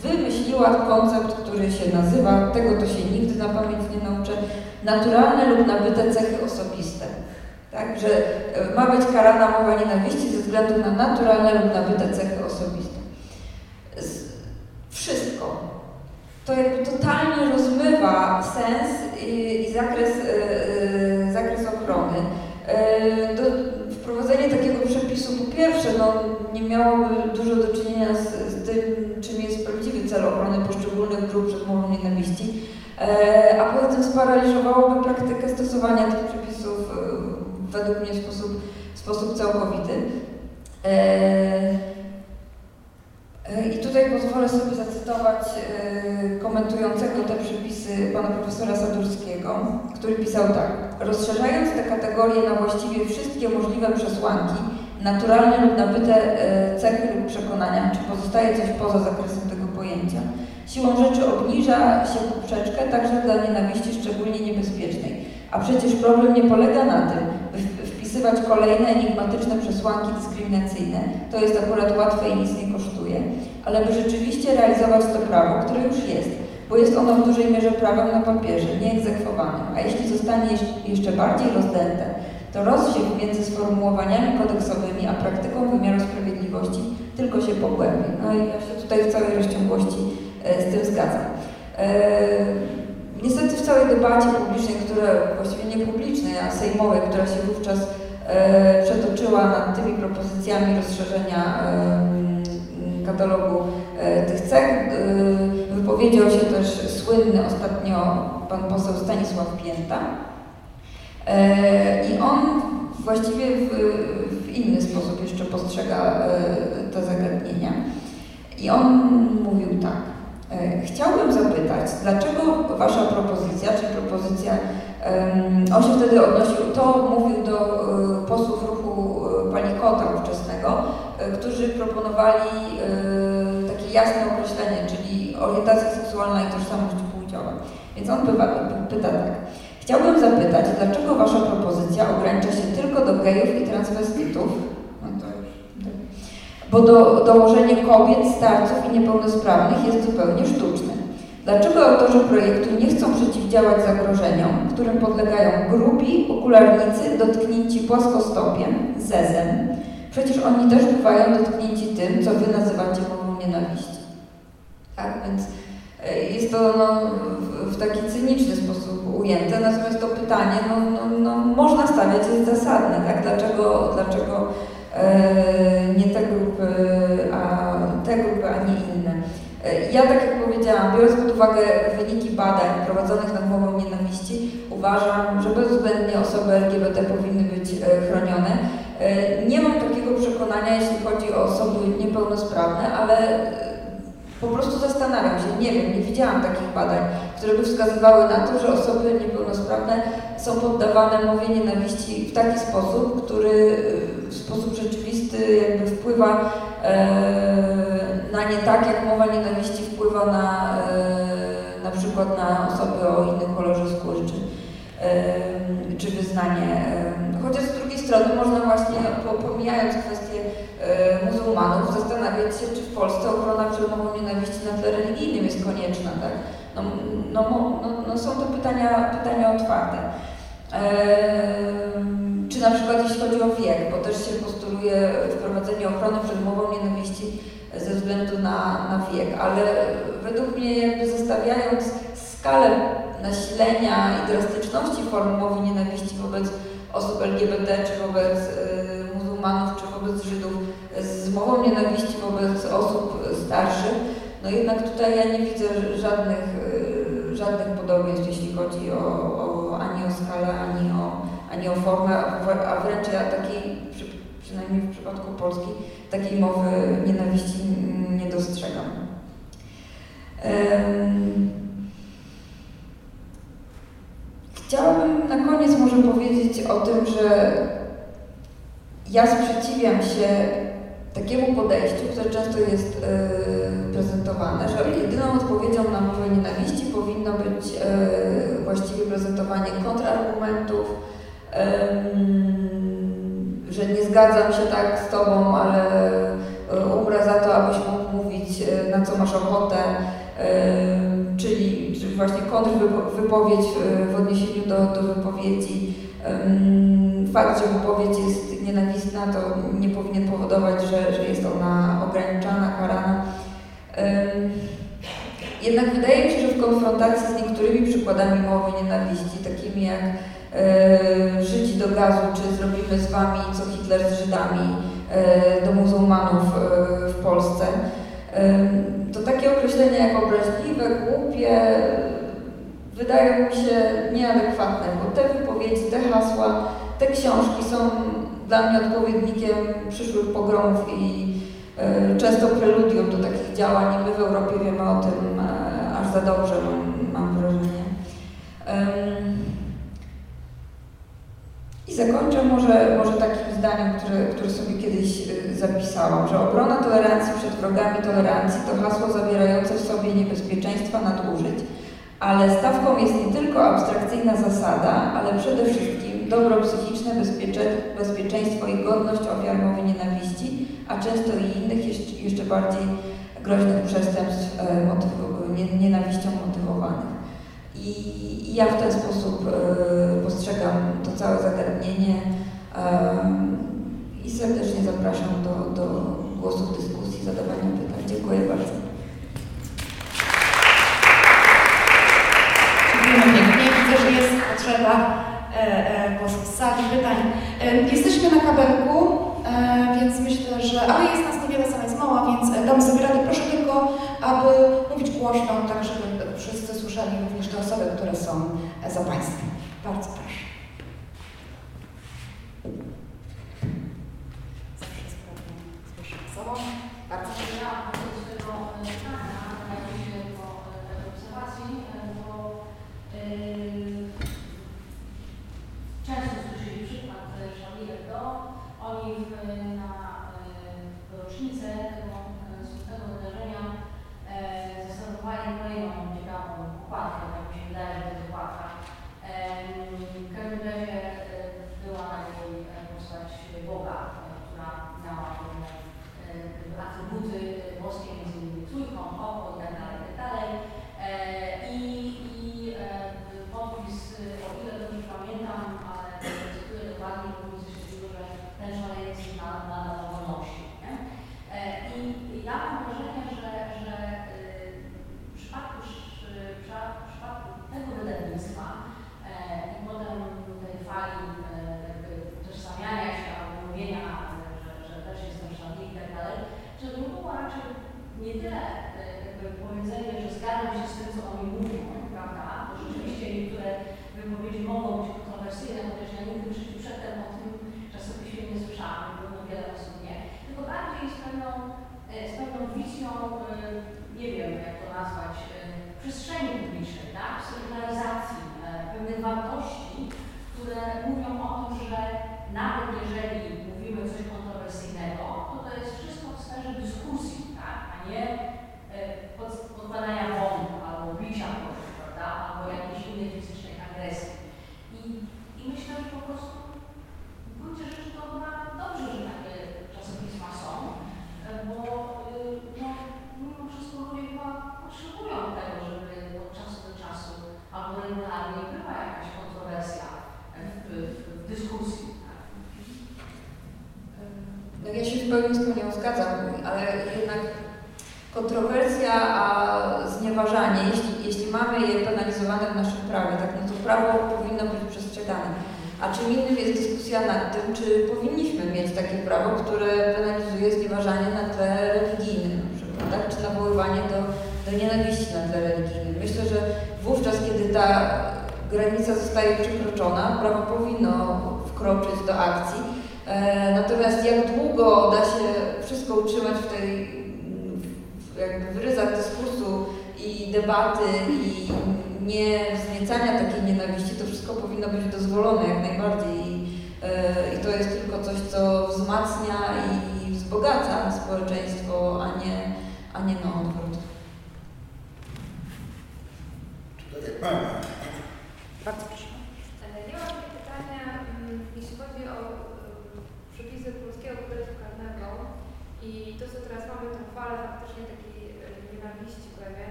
wymyśliła koncept, który się nazywa, tego to się nigdy na pamięć nie nauczę, naturalne lub nabyte cechy osobiste. Tak, że e, ma być karana mowa nienawiści ze względu na naturalne lub nabyte cechy osobiste. Wszystko, to jakby totalnie rozmywa sens i, i zakres, yy, zakres ochrony. Yy, do, wprowadzenie takiego przepisu po pierwsze no, nie miałoby dużo do czynienia z, z tym, czym jest prawdziwy cel ochrony poszczególnych grup przed mową nienawiści, a poza tym sparaliżowałoby praktykę stosowania tych przepisów według mnie w sposób, w sposób całkowity. I tutaj pozwolę sobie zacytować komentującego te przepisy pana profesora Sadurskiego, który pisał tak. Rozszerzając te kategorie na właściwie wszystkie możliwe przesłanki, naturalne lub nabyte e, cechy lub przekonania, czy pozostaje coś poza zakresem tego pojęcia, siłą rzeczy obniża się poprzeczkę także dla nienawiści szczególnie niebezpiecznej. A przecież problem nie polega na tym, wpisywać kolejne enigmatyczne przesłanki dyskryminacyjne, to jest akurat łatwe i nic nie kosztuje, ale by rzeczywiście realizować to prawo, które już jest, bo jest ono w dużej mierze prawem na papierze, nieegzekwowanym, a jeśli zostanie jeszcze bardziej rozdęte, to rozsiew między sformułowaniami kodeksowymi a praktyką wymiaru sprawiedliwości tylko się pogłębi. No i ja się tutaj w całej rozciągłości e, z tym zgadzam. E, niestety w całej debacie publicznej, która właściwie nie publicznej, a sejmowej, która się wówczas e, przetoczyła nad tymi propozycjami rozszerzenia katalogu tych cech, wypowiedział się też słynny ostatnio pan poseł Stanisław Pięta, E, I on właściwie w, w inny sposób jeszcze postrzega e, te zagadnienia. I on mówił tak. E, chciałbym zapytać, dlaczego Wasza propozycja, czy propozycja, on się wtedy odnosił, to mówił do posłów ruchu Palikota ówczesnego, którzy proponowali takie jasne określenie, czyli orientacja seksualna i tożsamość płciowa. Więc on pyta, pyta tak. Chciałbym zapytać, dlaczego Wasza propozycja ogranicza się tylko do gejów i transwestytów? No to już, tak. Bo do, dołożenie kobiet, starców i niepełnosprawnych jest zupełnie sztuczne. Dlaczego autorzy projektu nie chcą przeciwdziałać zagrożeniom, którym podlegają grubi, okularnicy, dotknięci płaskostopiem, zezem? Przecież oni też bywają dotknięci tym, co Wy nazywacie mową nienawiści. Tak, więc E, jest to no, w taki cyniczny sposób ujęte, natomiast to pytanie no, no, no można stawiać, jest zasadne, tak? Dlaczego, dlaczego nie te grupy, a te grupy, a nie inne? E, ja, tak jak powiedziałam, biorąc pod uwagę wyniki badań prowadzonych nad mową nienawiści, uważam, że bezwzględnie osoby LGBT powinny być e, chronione. Nie mam takiego przekonania, jeśli chodzi o osoby niepełnosprawne, ale po prostu zastanawiam się, nie wiem, nie widziałam takich badań, które by wskazywały na to, że osoby niepełnosprawne są poddawane mowie nienawiści w taki sposób, który y, w sposób rzeczywisty jakby wpływa e, na nie tak, jak mowa nienawiści wpływa na e, na przykład na osoby o innym kolorze skóry czy, e, czy wyznanie. Chociaż z drugiej strony można właśnie, pomijając kwestię muzułmanów zastanawiać się, czy w Polsce ochrona przed mową nienawiści na tle religijnym jest konieczna. Tak? No, no, no, no są to pytania, pytania otwarte. Eee, czy na przykład jeśli chodzi o wiek, bo też się postuluje wprowadzenie ochrony przed mową nienawiści ze względu na, na wiek, ale według mnie jakby skalę nasilenia i drastyczności form mowy nienawiści wobec osób LGBT czy wobec y, muzułmanów czy wobec Żydów z mową nienawiści wobec osób starszych, no jednak tutaj ja nie widzę żadnych, y, żadnych podobieństw, jeśli chodzi o, o, ani o skalę, ani o, ani o formę, a wręcz ja takiej, przy, przynajmniej w przypadku Polski, takiej mowy nienawiści nie dostrzegam. Chciałabym na koniec może powiedzieć o tym, że ja sprzeciwiam się takiemu podejściu, które często jest yy, prezentowane, że jedyną odpowiedzią na mowę nienawiści powinno być yy, właściwie prezentowanie kontrargumentów, yy, że nie zgadzam się tak z Tobą, ale y, umrę za to, abyś mógł mówić, na co masz ochotę, czyli właśnie kontrwypowiedź w odniesieniu do, do wypowiedzi fakt, że wypowiedź jest nienawistna, to nie powinien powodować, że, że jest ona ograniczana, karana. Jednak wydaje mi się, że w konfrontacji z niektórymi przykładami mowy nienawiści, takimi jak e, Żydzi do gazu, czy zrobimy z wami, co Hitler z Żydami e, do muzułmanów e, w Polsce, to takie określenia jak obraźliwe, głupie wydają mi się nieadekwatne, bo te wypowiedzi, te hasła, te książki są dla mnie odpowiednikiem przyszłych pogromów i e, często preludium do takich działań. My w Europie wiemy o tym e, aż za dobrze, mam, mam wrażenie. I zakończę może, może takim zdaniem, które, które sobie kiedyś y, zapisałam, że obrona tolerancji przed wrogami tolerancji to hasło zawierające w sobie niebezpieczeństwa nadużyć, ale stawką jest nie tylko abstrakcyjna zasada, ale przede wszystkim dobro psychiczne, bezpiecze, bezpieczeństwo i godność ofiar mowy nienawiści, a często i innych jeszcze, jeszcze bardziej groźnych przestępstw e, motyw, nienawiścią motywowanych. I ja w ten sposób e, postrzegam to całe zagadnienie e, i serdecznie zapraszam do, do głosów dyskusji, zadawania pytań. Dziękuję bardzo. Dziękujemy pięknie. Widzę, że jest potrzeba e, głosów z sali, pytań. Jesteśmy na kabelku, więc myślę, że... Ale jest nas niewiele, sama jest mała, więc dam sobie radę. Proszę tylko, aby mówić głośno, tak żeby usłyszeli również te osoby, które są za Państwem. Bardzo proszę. Zawsze sprawdzam, słyszę sobą. Bardzo chciałam e, tak e, e, rocznicę tego smutnego wydarzenia zastosowali kolejną łatwo, jak mi się wydaje, że to jest łatwa. W każdym razie e, była na niej e, postać Boga, e, która miała pewne atrybuty boskie, między innymi trójką, oko i tak Ci powiem, z którym ją zgadzam,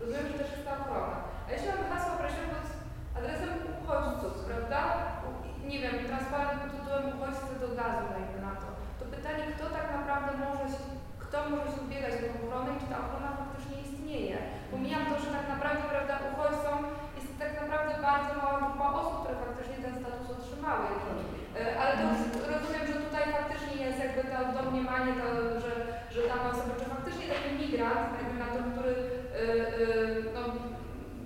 Rozumiem, że też jest ta ochrona. A jeśli mamy hasło określone pod adresem uchodźców, prawda? Nie wiem, transparent pod tytułem uchodźcy do gazu, dajmy na to. To pytanie, kto tak naprawdę może się, kto może się ubiegać o ochronę i czy ta ochrona faktycznie istnieje. Pomijam to, że tak naprawdę, prawda, uchodźcom jest tak naprawdę bardzo mała grupa osób, które faktycznie ten status otrzymały. E, ale to rozumiem, że tutaj faktycznie jest jakby to domniemanie, to, że, że dana osoba, czy faktycznie taki migrant, na to, który no,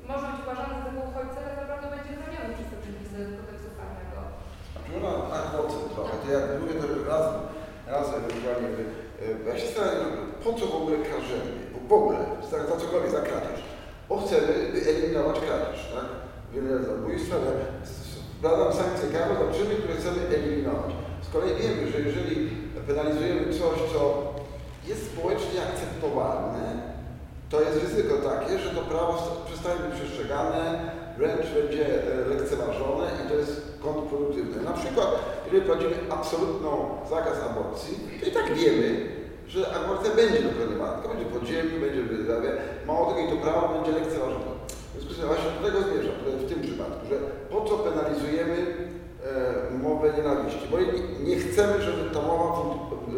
może być uważany za tego uchodźcę, tak naprawdę będzie chroniony przez te przepisy kodeksu karnego. Znaczy ona tak procent trochę, to jak mówię to raz, raz ewentualnie, e, ja się zastanawiam, po co w ogóle karzemy, w ogóle, za, za cokolwiek, za kradzież, bo chcemy wyeliminować kradzież, tak? Wiele zabójstwa, ale wprowadzam sankcje karne za czyny, które chcemy eliminować. Z kolei wiemy, że jeżeli penalizujemy coś, co jest społecznie akceptowalne, to jest ryzyko takie, że to prawo sta- przestanie być przestrzegane, wręcz będzie e, lekceważone i to jest kontrproduktywne. Na przykład, jeżeli wprowadzimy absolutną zakaz aborcji, to i tak wiemy, że aborcja będzie dokonywana, tylko będzie podziemiu, będzie w. Mało tego i to prawo będzie lekceważone. W związku z tym właśnie do tego zmierzam, w tym przypadku, że po co penalizujemy e, mowę nienawiści? Bo nie, chcemy, żeby ta mowa fun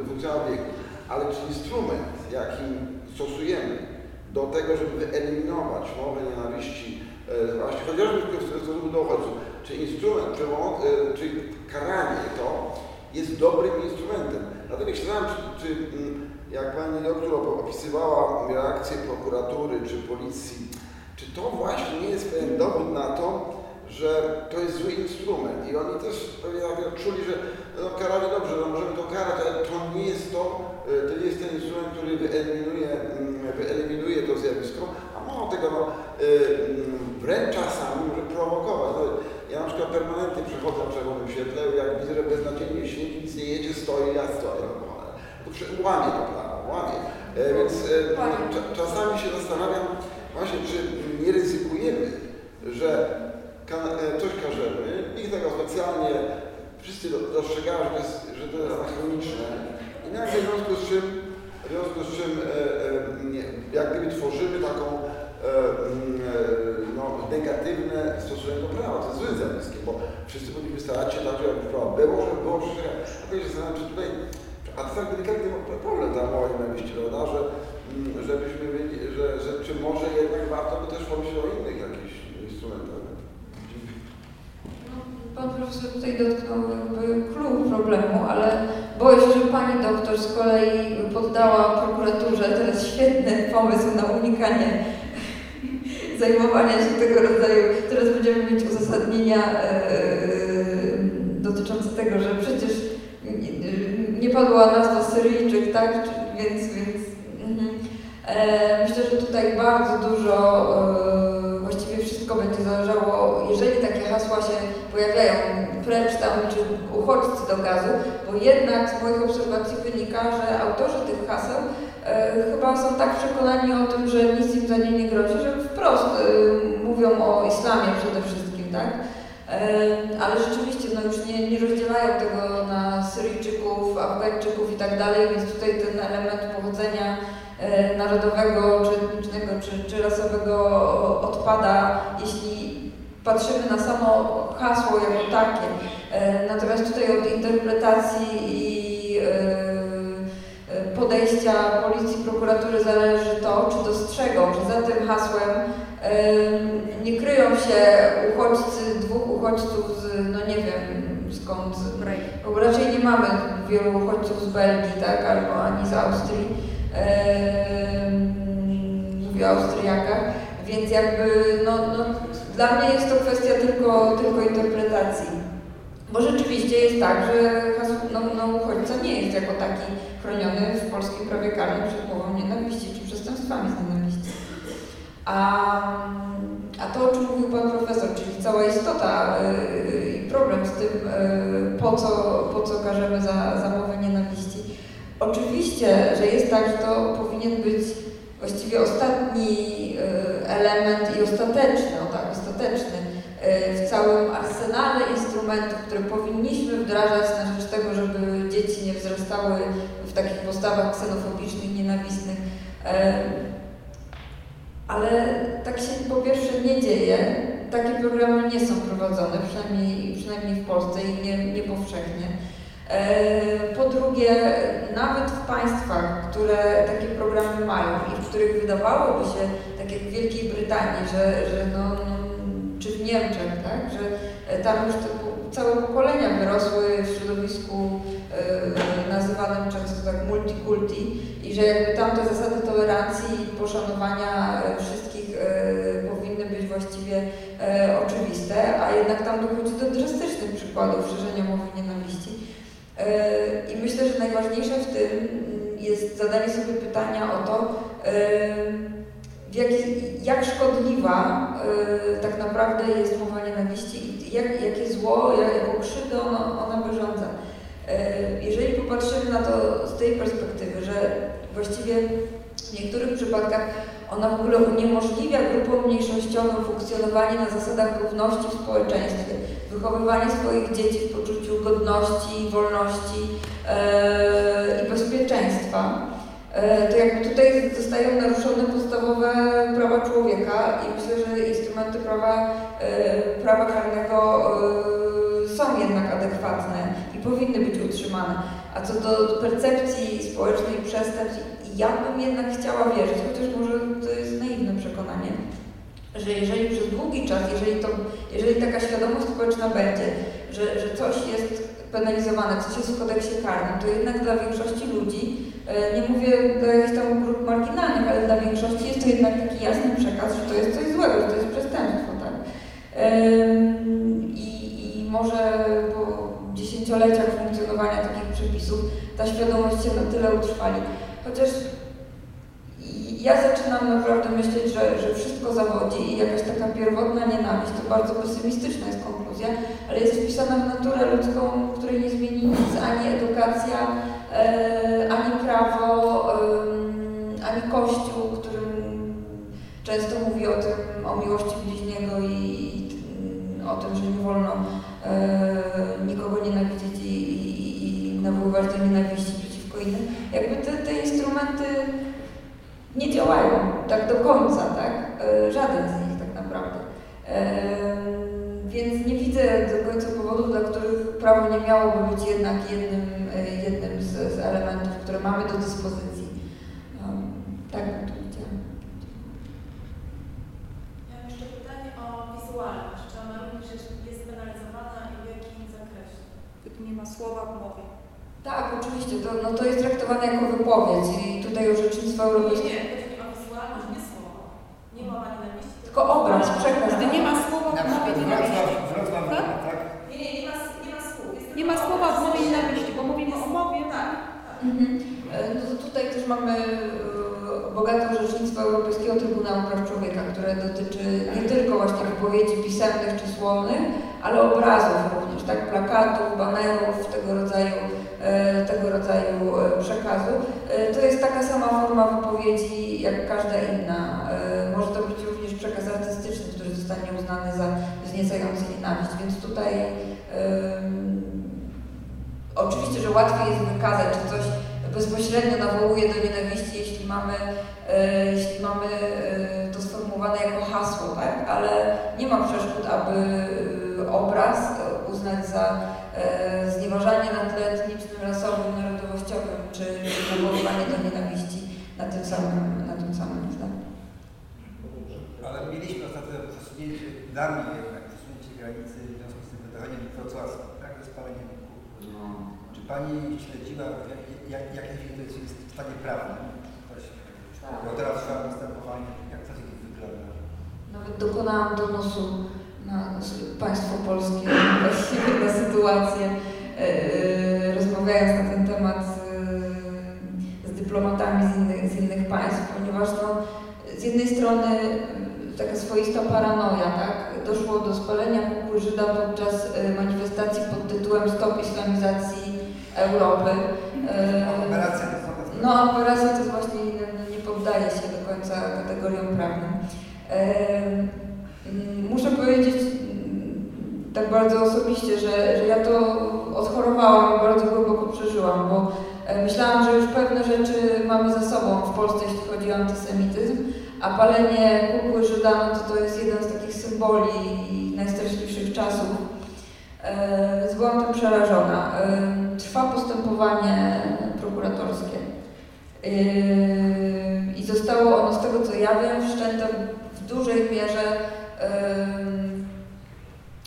funkcjonowała w wieku, ale czy instrument, jaki stosujemy do tego, żeby wyeliminować mowę nienawiści, e, właśnie chociażby w stosunku do uchodźców, czy instrument, czy, e, czy karanie to jest dobrym instrumentem. Dlatego się zastanawiam, czy, czy mm, jak Pani doktor op- opisywała reakcję prokuratury czy policji, czy to właśnie nie jest pewien dowód na to, że to jest zły instrument i oni też pewnie tak czuli, że no, karali dobrze, no, możemy to karać, ale to nie jest to, e, to nie jest ten instrument, który wyeliminuje, mm, wyeliminuje to zjawisko, a mało tego, no, e, mm, wręcz czasami może prowokować. No, ja na przykład permanentnie przechodzę na czerwonym świetle, jak widzę, że beznadziejnie śnieg, nic nie jedzie, stoi, ja stoję. No, to przy- łamie to prawo, łamie. E, więc e, cza- czasami się zastanawiam właśnie, czy nie ryzykujemy, że e, coś każemy, nikt tego specjalnie, wszyscy do- dostrzegają, że to jest, że to jest anachroniczne i nagle w związku z czym, w związku z czym e, e, jak gdyby tworzymy taką e, mm, no, negatywne stosunek do prawa. To jest zjawisko, bo wszyscy powinni starać się tak, żeby prawo było, żeby było przestrzegane. A ja się zastanawiam, czy tutaj, a to tak delikatny problem ta mowa nienawiści, prawda, że mm, żebyśmy byli, że, że czy może jednak warto by też pomyśleć o innych jakichś instrumentach. Pan profesor tutaj dotknął jakby klucz problemu, ale boję się, że pani doktor z kolei poddała prokuraturze teraz świetny pomysł na unikanie <laughs> zajmowania się tego rodzaju. Teraz będziemy mieć uzasadnienia e, dotyczące tego, że przecież nie, padła nazwa Syryjczyk, tak? Więc, więc mhm. e, myślę, że tutaj bardzo dużo e, właściwie wszystko będzie zależało, jeżeli takie hasła się pojawiają, tam, czy uchodźcy do gazu, bo jednak z moich obserwacji wynika, że autorzy tych haseł e, chyba są tak przekonani o tym, że nic im za nie nie grozi, że wprost e, mówią o islamie przede wszystkim, tak? E, ale rzeczywiście no już nie, nie rozdzielają tego na Syryjczyków, Afgańczyków i tak dalej, więc tutaj ten element pochodzenia narodowego, czy etnicznego, czy, czy rasowego odpada, patrzymy na samo hasło jako takie. E, Natomiast tutaj od interpretacji i e, e, podejścia policji, prokuratury zależy to, czy dostrzegą, że za tym hasłem nie kryją się uchodźcy, dwóch uchodźców z, no nie wiem skąd, bo raczej nie mamy wielu uchodźców z Belgii, tak, albo ani z Austrii. Mówię o Austriakach, więc jakby no, no, dla mnie jest to kwestia tylko, tylko interpretacji. Bo rzeczywiście jest tak, że no, no, uchodźca nie jest jako taki chroniony w polskim prawie karnym przed mową nienawiści czy przestępstwami z nienawiści. A, a to, o czym mówił Pan Profesor, czyli cała istota yy, i problem z tym, yy, po, co, po co karzemy za, za mowę nienawiści. Oczywiście, że jest tak, że to powinien być właściwie ostatni y, element i ostateczny, y, w całym arsenale instrumentów, które powinniśmy wdrażać na rzecz tego, żeby dzieci nie wzrastały w takich postawach ksenofobicznych, nienawistnych. Y, Ale tak się po pierwsze nie dzieje, takie programy nie są prowadzone, przynajmniej, przynajmniej w Polsce i nie, nie powszechnie. E, Po drugie, nawet w państwach, które takie programy mają i w których wydawałoby się, tak jak w Wielkiej Brytanii, że, że no, Niemczech, tak, że tam już te całe pokolenia wyrosły w środowisku e, nazywanym często tak multikulti i że jakby tamte zasady tolerancji i poszanowania e, wszystkich e, powinny być właściwie e, oczywiste, a jednak tam dochodzi do drastycznych przykładów szerzenia mowy nienawiści. E, I myślę, że najważniejsze w tym mm, jest zadanie sobie pytania o to, w jaki, jak szkodliwa y, tak naprawdę jest mowa nienawiści i jak, jakie zło, jak, jaką krzywdę ona, ona wyrządza. Y, jeżeli popatrzymy na to z tej perspektywy, że właściwie w niektórych przypadkach ona w ogóle uniemożliwia grupom mniejszościowym funkcjonowanie na zasadach równości w społeczeństwie, wychowywanie swoich dzieci w poczuciu godności, wolności y, i bezpieczeństwa to jakby tutaj zostają naruszone podstawowe prawa człowieka i myślę, że instrumenty prawa, e, prawa karnego e, są jednak adekwatne i powinny być utrzymane. A co do percepcji społecznej przestępstw, ja bym jednak chciała wierzyć, chociaż może to jest naiwne przekonanie, że jeżeli przez długi czas, jeżeli, to, jeżeli taka świadomość społeczna będzie, że, że coś jest penalizowane, coś jest w kodeksie karnym, to jednak dla większości ludzi E, nie mówię dla jakichś tam grup marginalnych, ale dla większości jest to jednak taki jasny przekaz, że to jest coś złego, że to jest przestępstwo, tak? I, i może po dziesięcioleciach funkcjonowania takich przepisów ta świadomość się na tyle utrwali. Chociaż ja zaczynam naprawdę myśleć, że, że wszystko zawodzi i jakaś taka pierwotna nienawiść, to bardzo pesymistyczna jest konkluzja, ale jest wpisana w naturę ludzką, której nie zmieni nic, ani edukacja, e, ani prawo, e, ani Kościół, którym często mówi o tym, o miłości bliźniego i, o tym, że nie wolno e, nikogo nienawidzieć i, i, i nawoływać do nienawiści przeciwko innym. Jakby te, te instrumenty nie działają tak do końca, tak? E, żaden z nich tak naprawdę. E, więc nie widzę do końca powodów, dla których prawo nie miałoby być jednak jednym, e, które mamy do dyspozycji. Tak bym to widziała. Ja mam jeszcze pytanie o wizualność. Czy ona również jest penalizowana i w jakim zakresie? Nie ma słowa w mowie. Tak, oczywiście. To, no, to jest traktowane jako wypowiedź i tutaj orzecznictwo europejskie... Nie, nie, chodzi mi o wizualność, nie słowo. Nie mowa nienawiści. Tylko obraz, przekaz. Gdy nie ma słowa w mowie nienawiści. Wrocław, Tak? tak? Nie, nie, nie ma, nie ma słów. Nie ma słowa w mowie nienawiści, bo mówimy o mowie. Tak. Mhm. E, No to tutaj też mamy e, bogate orzecznictwo Europejskiego Trybunału Praw Człowieka, które dotyczy nie tylko właśnie wypowiedzi pisemnych czy słownych, ale obrazów również, tak, plakatów, banerów, tego rodzaju, e, tego rodzaju przekazu. To jest taka sama forma wypowiedzi jak każda inna. Może to być również przekaz artystyczny, który zostanie uznany za wzniecający nienawiść, więc tutaj Oczywiście, że łatwiej jest wykazać, czy coś bezpośrednio nawołuje do nienawiści, jeśli mamy, e, jeśli mamy e, to sformułowane jako hasło, tak? ale nie ma przeszkód, aby e, obraz e, uznać za e, znieważanie na tle etnicznym, rasowym, narodowościowym, czy, czy nawoływanie do nienawiści na tym samym, na tym samym tle. Ale mieliśmy ostatnio przesunięcie, dawniej jednak, przesunięcie granicy w związku z tym wydarzeniem wrocławskim, tak, ze spaleniem kół. Pani śledziła, jak, jak, jak to jest w stanie prawnym? Właśnie. Bo teraz trwa postępowanie, jak to wygląda? Nawet dokonałam donosu na państwo polskie <laughs> właściwie na sytuację, e, e, rozmawiając na ten temat e, z dyplomatami z innych, z innych państw, ponieważ no, z jednej strony taka swoista paranoja, tak? Doszło do spalenia kukły Żyda podczas manifestacji pod tytułem Stop Islamizacji Europy. E, Operacja to są no, operacja to jest właśnie nie, nie poddaje się do końca kategoriom prawnym. Em, mm, Muszę powiedzieć mm, tak bardzo osobiście, że, że ja to odchorowałam i bardzo głęboko przeżyłam, bo e, myślałam, że już pewne rzeczy mamy za sobą w Polsce, jeśli chodzi o antysemityzm, a palenie kukły Żyda, no to to jest jeden z takich symboli najstraszliwszych czasów. E, Więc byłam tym przerażona. Trwa postępowanie prokuratorskie. Yy, I zostało ono, z tego co ja wiem, wszczęte w dużej mierze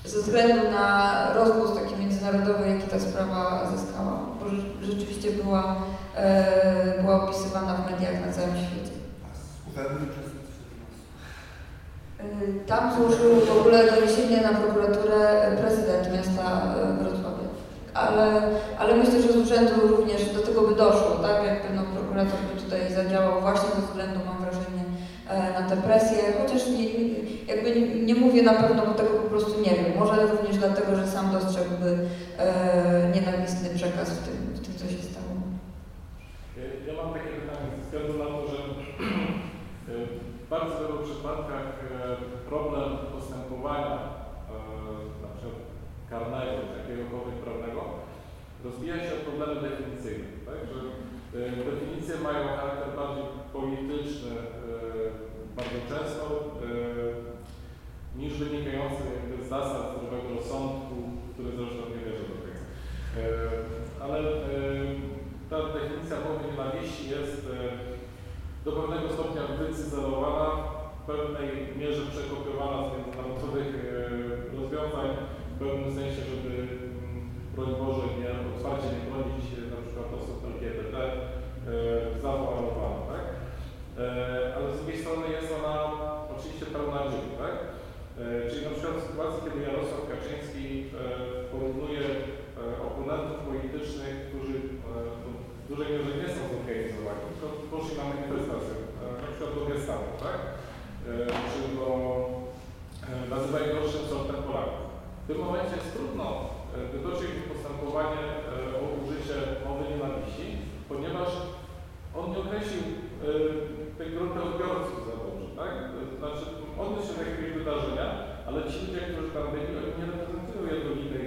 yy, ze względu na rozgłos międzynarodowy, jaki ta sprawa zyskała, bo rze- rzeczywiście była, e, była opisywana w mediach na całym świecie. Tam złożył w ogóle doniesienie na prokuraturę prezydent. Ale, ale myślę, że z urzędu również do tego by doszło, tak? Jakby no, prokurator by tutaj zadziałał właśnie ze względu, mam wrażenie, e, na tę presję, chociaż nie, jakby nie, nie mówię na pewno, bo tego po prostu nie wiem. Może również dlatego, że sam dostrzegłby e, nienawistny przekaz w tym, w tym, co się stało. Ja mam takie pytanie ze względu na to, że w bardzo wielu przypadkach e, problem postępowania e, karnego jakiegokolwiek prawnego rozwija się od problemu definicyjnych. Tak? Że e, definicje mają charakter bardziej polityczny e, bardzo często e, niż wynikający jakby z zasad zdrowego rozsądku, który zresztą nie wierzę do tego. Ale ta definicja mowy nienawiści jest do pewnego stopnia wycyzelowana, w pewnej mierze przekopiowana z międzynarodowych rozwiązań, pewnym sensie, żeby mm, broń Boże nie otwarcie nie bronić e, na przykład osób LGBT e, zawołanowaną, tak? E, Ale z drugiej strony jest ona oczywiście pełna dziur, tak? E, Czyli na przykład w sytuacji, kiedy Jarosław Kaczyński e, porównuje e, oponentów politycznych, którzy w dużej mierze nie są zorganizowani, tylko poszli na manifestację, na przykład do Gestapo, tak? Czy do, nazywają gorszym sortem Polaków. W tym momencie jest trudno e, wytoczyć postępowanie e, o użycie mowy nienawiści, ponieważ on nie określił e, tej grupy odbiorców za dobrze, tak? Znaczy, odniósł się do jakiegoś wydarzenia, ale ci ludzie, którzy tam byli, oni nie reprezentują jednolitej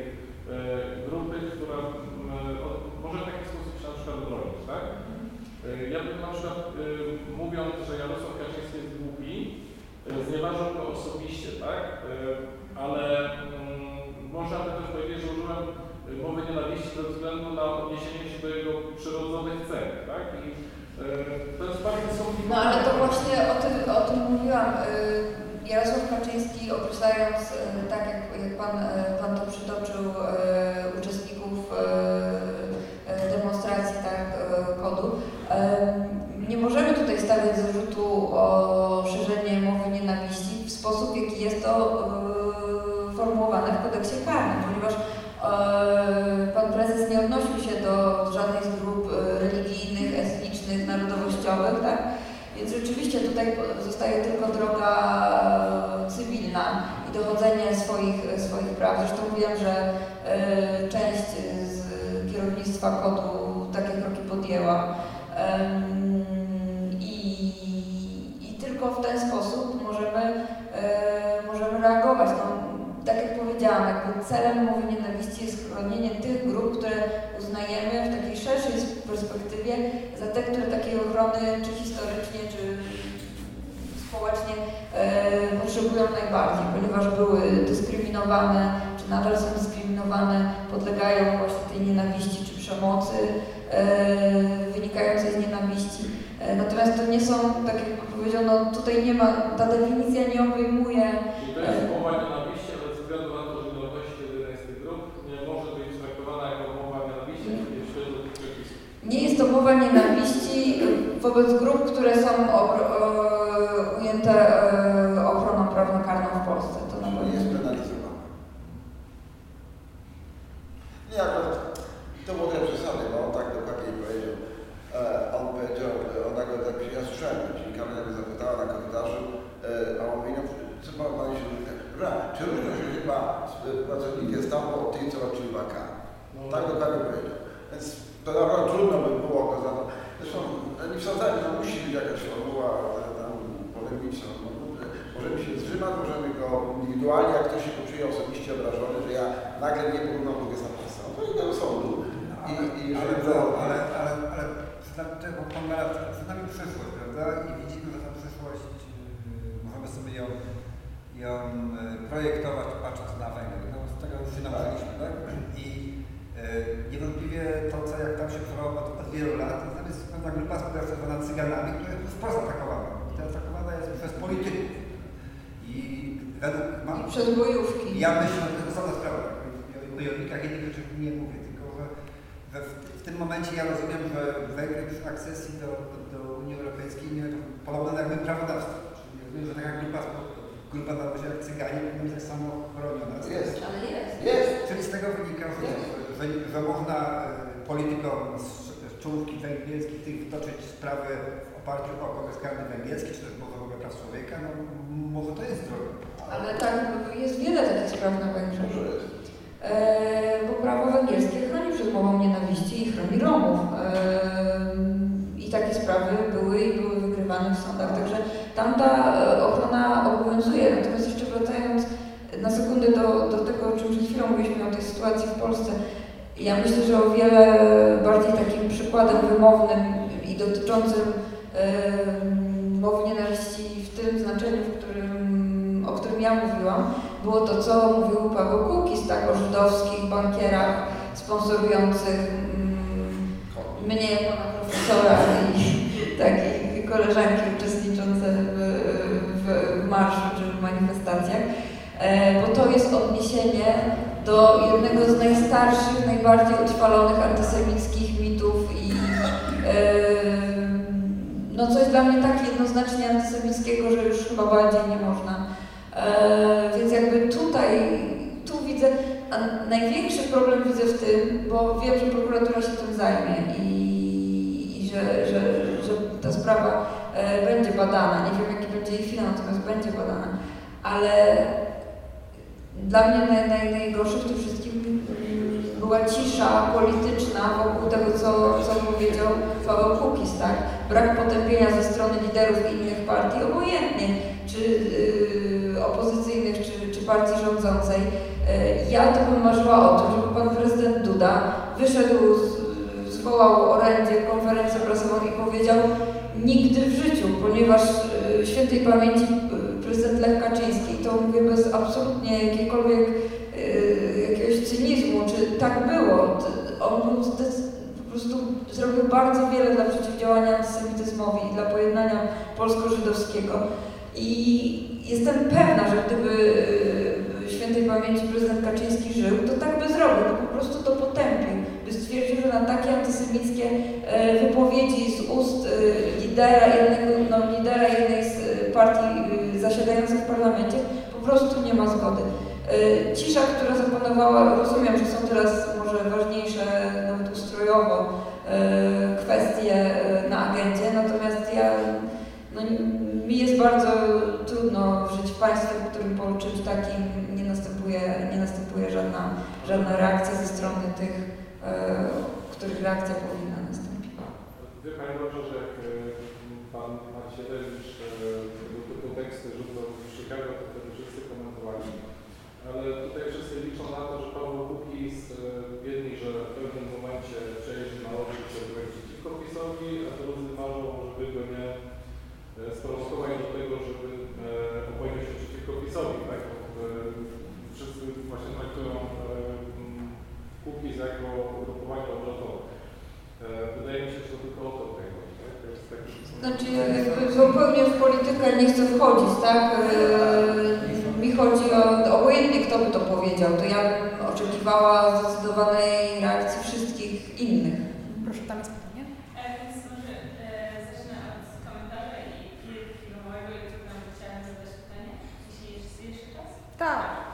Więc to naprawdę trudno by było go za to. Zresztą e, nie wsadzajmy, no musi być jakaś formuła tam polemiczna. No, Możemy się wstrzymać, możemy go indywidualnie, jak ktoś się poczuje osobiście obrażony, że ja nagle nie porównam do gestapowca. No to innego sądu. I, i ale, to, ale, ale, ale bo pan ma przed nami przyszłość, prawda? I widzimy, że ta przyszłość, yy, możemy sobie ją, ją yy, projektować patrząc na Węgry. No, z tego już się nauczyliśmy, tak? I niewątpliwie to, co jak tam się trwało od, od wielu lat, to tam jest pewna grupa społeczna zwana cyganami, która jest wprost atakowana. I ta atakowana jest przez polityków. I według mam, I przez bojówki. ja myślę, że to jest osobna sprawa. O bojownikach innych rzeczy nie mówię, tylko że we, w tym momencie ja rozumiem, że Węgry przy akcesji do, do Unii Europejskiej nie podobne jakby prawodawstwo. Czyli rozumiem, że taka grupa, grupa założenia jak Cyganie powinna być tak samo chroniona. Jest. Ale jest. Jest. Czyli z tego wynika, że, że, że można e, politykom z czołówki węgierskich tych wytoczyć sprawy w oparciu o kodeks karny węgierski, czy też może w ogóle praw człowieka, no może to jest droga. Ale tak, jest wiele takich spraw na Węgrzech. E, bo prawo węgierskie chroni przed mową nienawiści i chroni Romów. E, I takie sprawy były i były wygrywane w sądach, także tamta e, ochrona obowiązuje. Natomiast jeszcze wracając na sekundę do, do tego, o czym przed chwilą mówiliśmy, o tej sytuacji w Polsce, ja myślę, że o wiele bardziej takim przykładem wymownym i dotyczącym mowy nienawiści w tym znaczeniu, w którym, o którym ja mówiłam, było to, co mówił Paweł Kukiz, tak, o żydowskich bankierach sponsorujących mm, mnie jako pana profesora i <laughs> takiej koleżanki uczestniczące w, w, w marszu czy w manifestacjach, e, bo to jest odniesienie do jednego z najstarszych, najbardziej utrwalonych antysemickich mitów i no coś dla mnie tak jednoznacznie antysemickiego, że już chyba bardziej nie można. E, więc jakby tutaj, tu widzę, największy problem widzę w tym, bo wiem, że prokuratura się tym zajmie i, i że, że, że ta sprawa e, będzie badana. Nie wiem, jaki będzie jej finał, natomiast będzie badana. Ale dla mnie naj, naj, najgorsze w tym wszystkim była cisza polityczna wokół tego, co, co powiedział Paweł Kukiz, tak? Brak potępienia ze strony liderów innych partii, obojętnie, czy yy, opozycyjnych, czy, czy partii rządzącej. Yy, ja to bym marzyła o tym, żeby pan prezydent Duda wyszedł, zwołał orędzie, konferencję prasową i powiedział nigdy w życiu, ponieważ yy, świętej pamięci yy, prezydent Lech Kaczyński, to mówię bez absolutnie jakiejkolwiek yy, jakiegoś cynizmu, czy tak było. On po prostu zrobił bardzo wiele dla przeciwdziałania antysemityzmowi i dla pojednania polsko-żydowskiego. I jestem pewna, że gdyby yy, świętej pamięci prezydent Kaczyński żył, to tak by zrobił, to po prostu to potępił. By stwierdził, że na takie antysemickie e, wypowiedzi z ust lidera jednego, no, lidera jednej z partii zasiadających w parlamencie po prostu nie ma zgody. E, Cisza, która zapanowała, rozumiem, że są teraz może ważniejsze nawet ustrojowo e, kwestie e, na agendzie, natomiast ja, no, mi jest bardzo trudno żyć w państwie, w którym po czymś takim nie następuje, nie następuje żadna, żadna reakcja ze strony tych, których reakcja powinna nastąpić. Wie Pani dobrze, że Pan, pan Siedewicz e, tego typu teksty rzucał w Chicago, to wtedy wszyscy komentowali. Ale tutaj wszyscy liczą na to, że Paweł Kukiz e, jedni, że w pewnym momencie przejedzie na oczy i będzie przeciwko PiSowi, a drudzy marzą, żeby go nie e, sprowokować do tego, żeby e, opowiedział się przeciwko PiSowi, tak? E, Wszyscy właśnie traktują e, m, Kukiz jako ugrupowanie obrotowe. E, Wydaje mi się, że to tylko o to tutaj chodzi, tak? To jest taki... Znaczy zupełnie w politykę nie chcę wchodzić, tak? Yy, Mi chodzi o, obojętnie kto by to powiedział, to ja bym oczekiwała zdecydowanej reakcji wszystkich innych. Proszę, tam jest pytanie. E, Więc może e, zacznę od komentarza i filmowego, i tu chciałam zadać pytanie, jeśli jest jeszcze czas. Tak.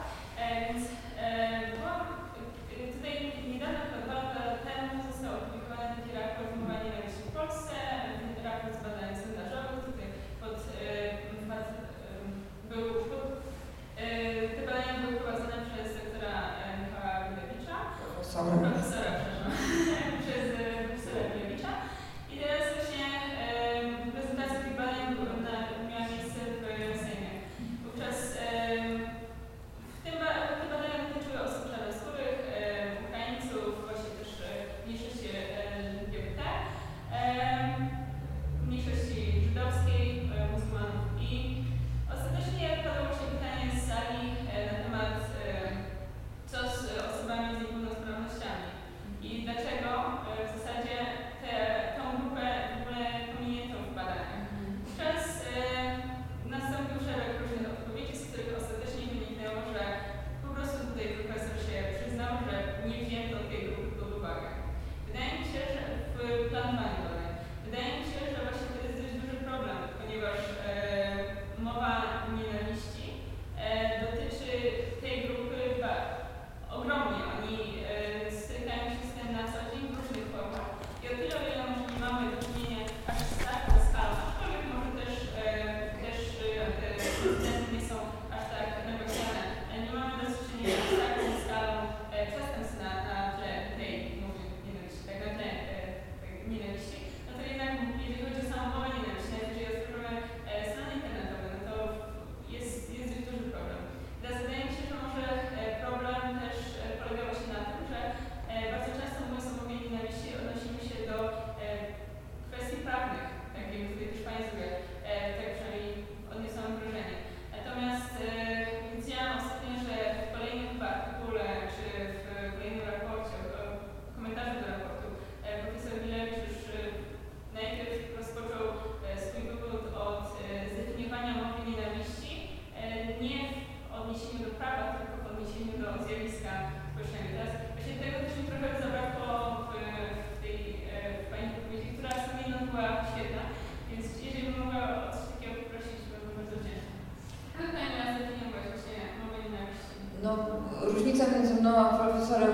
No, różnica między mną a profesorem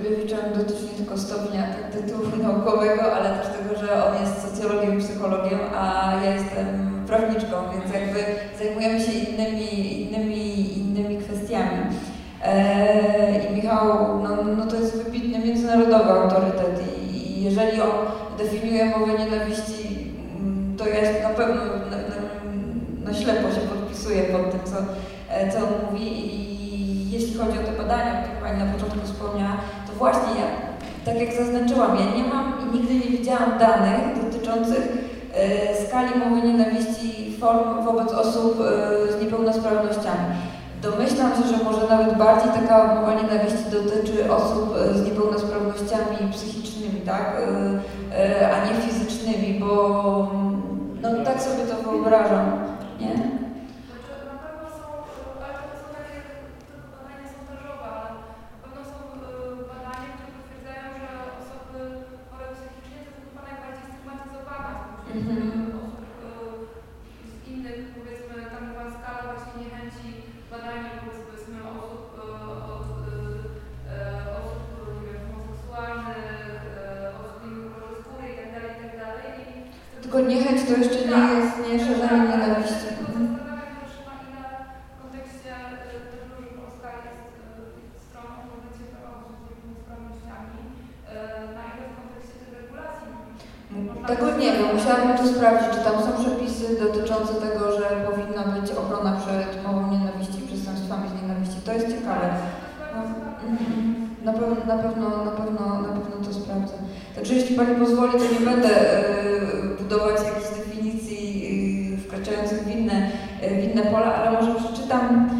Glewiczem dotyczy nie tylko stopnia tytułu <laughs> naukowego, ale też tego, że on jest socjologiem psychologiem, a ja jestem prawniczką, więc jakby zajmujemy się innymi, innymi, innymi kwestiami. I Michał, no, no to jest wybitny międzynarodowy autorytet i, jeżeli on definiuje mowę nienawiści, mm, to ja na pewno na, na, na ślepo się podpisuję pod tym, co, e, co on mówi jeśli chodzi o te badania, o których Pani na początku wspomniała, to właśnie ja, tak jak zaznaczyłam, ja nie mam i nigdy nie widziałam danych dotyczących e, skali mowy nienawiści form wobec osób e, z niepełnosprawnościami. Domyślam się, że może nawet bardziej taka mowa nienawiści dotyczy osób e, z niepełnosprawnościami psychicznymi, tak, a nie fizycznymi, bo no tak sobie to wyobrażam, nie? Znaczy, na pewno są, ale to są takie tylko badania sondażowe, ale na pewno są y, badania, które potwierdzają, że osoby chore psychicznie to jest chyba najbardziej stygmatyzowana spośród Mhm. y, osób y, z innych, powiedzmy, tam była skala właśnie niechęci badania wobec, powiedzmy, osób, y, od, y, y, osób, nie wiem, homoseksualnych, y, osób innych kolorze skóry i tak dalej, i tak dalej. I Tylko niechęć to jeszcze nie Tak. jest nie szerzenie nienawiści. Tylko Mhm. zastanawiam się też na ile w kontekście y, tego, że Polska jest y, stroną konwencji praw osób z niepełnosprawnościami, y, na ile w kontekście tych regulacji można Tego nie wiem, musiałabym to sprawdzić, czy tam są przepisy dotyczące tego, że powinna być ochrona przed mową nienawiści i przestępstwami z nienawiści. To jest ciekawe. No, mhm. Na pewno, na pewno, na pewno, na pewno to sprawdzę. Także jeśli Pani pozwoli, to nie będę e, budować jakichś definicji e, wkraczających w inne, e, w inne pola, ale może przeczytam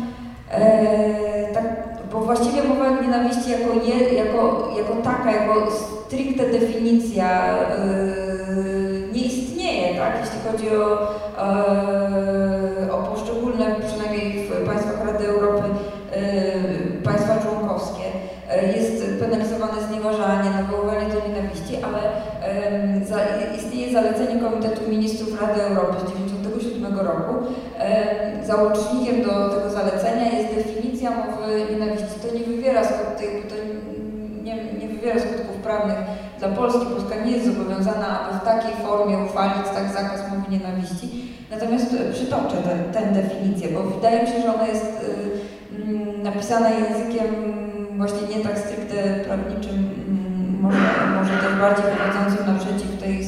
e, tak, bo właściwie mowa nienawiści jako, je, jako, jako taka, jako stricte definicja e, nie istnieje, tak? Jeśli chodzi o, e, o poszczególne, przynajmniej w państwach Rady Europy, e, państwa członkowskie. E, Jest penalizowane znieważanie, nawoływanie do nienawiści, ale em, za, istnieje zalecenie Komitetu Ministrów Rady Europy z 1997 roku. Em, Załącznikiem do tego zalecenia jest definicja mowy nienawiści. To nie wywiera skutków, to nie, nie wywiera skutków prawnych dla Polski. Polska nie jest zobowiązana, aby w takiej formie uchwalić tak zakaz mowy nienawiści. Natomiast e, przytoczę tę definicję, bo wydaje mi się, że ona jest y, mm, napisana językiem właśnie nie tak stricte prawniczym, mm, może, może też bardziej wychodzącym naprzeciw tej,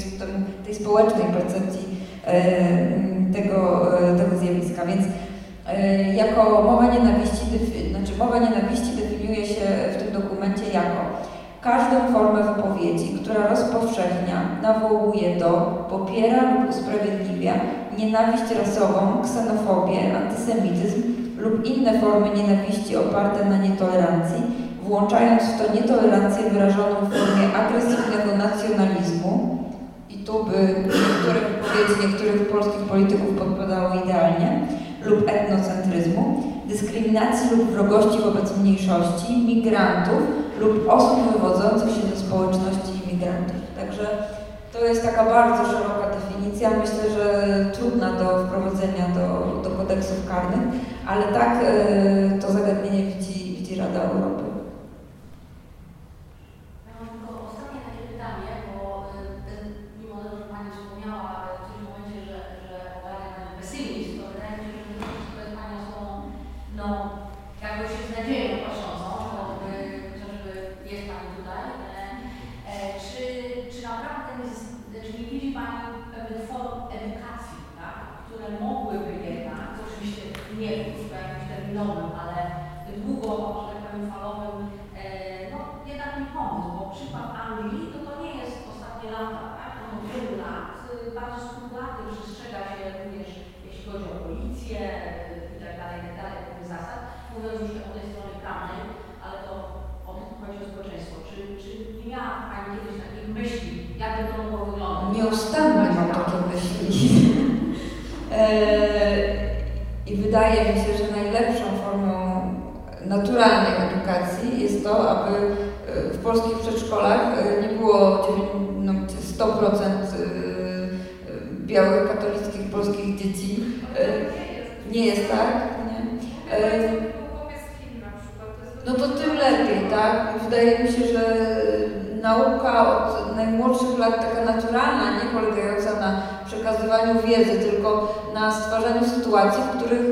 tej społecznej percepcji e, mm, tego, e, tego zjawiska. Więc e, jako mowa nienawiści, znaczy mowa nienawiści definiuje się w tym dokumencie jako każdą formę wypowiedzi, która rozpowszechnia, nawołuje do, popiera lub usprawiedliwia nienawiść rasową, ksenofobię, antysemityzm lub inne formy nienawiści oparte na nietolerancji, włączając w to nietolerancję wyrażoną w formie agresywnego nacjonalizmu, i tu by niektóre wypowiedzi niektórych polskich polityków podpadały idealnie, lub etnocentryzmu, dyskryminacji lub wrogości wobec mniejszości, migrantów lub osób wywodzących się ze społeczności imigrantów. Także to jest taka bardzo szeroka definicja, myślę, że trudna do wprowadzenia do, do kodeksów karnych, ale tak e, to zagadnienie widzi, widzi Rada Europy. białych, katolickich, polskich dzieci. E, nie jest tak? Nie. E, no to tym lepiej, tak? Wydaje mi się, że nauka od najmłodszych lat taka naturalna, nie polegająca na przekazywaniu wiedzy, tylko na stwarzaniu sytuacji, w których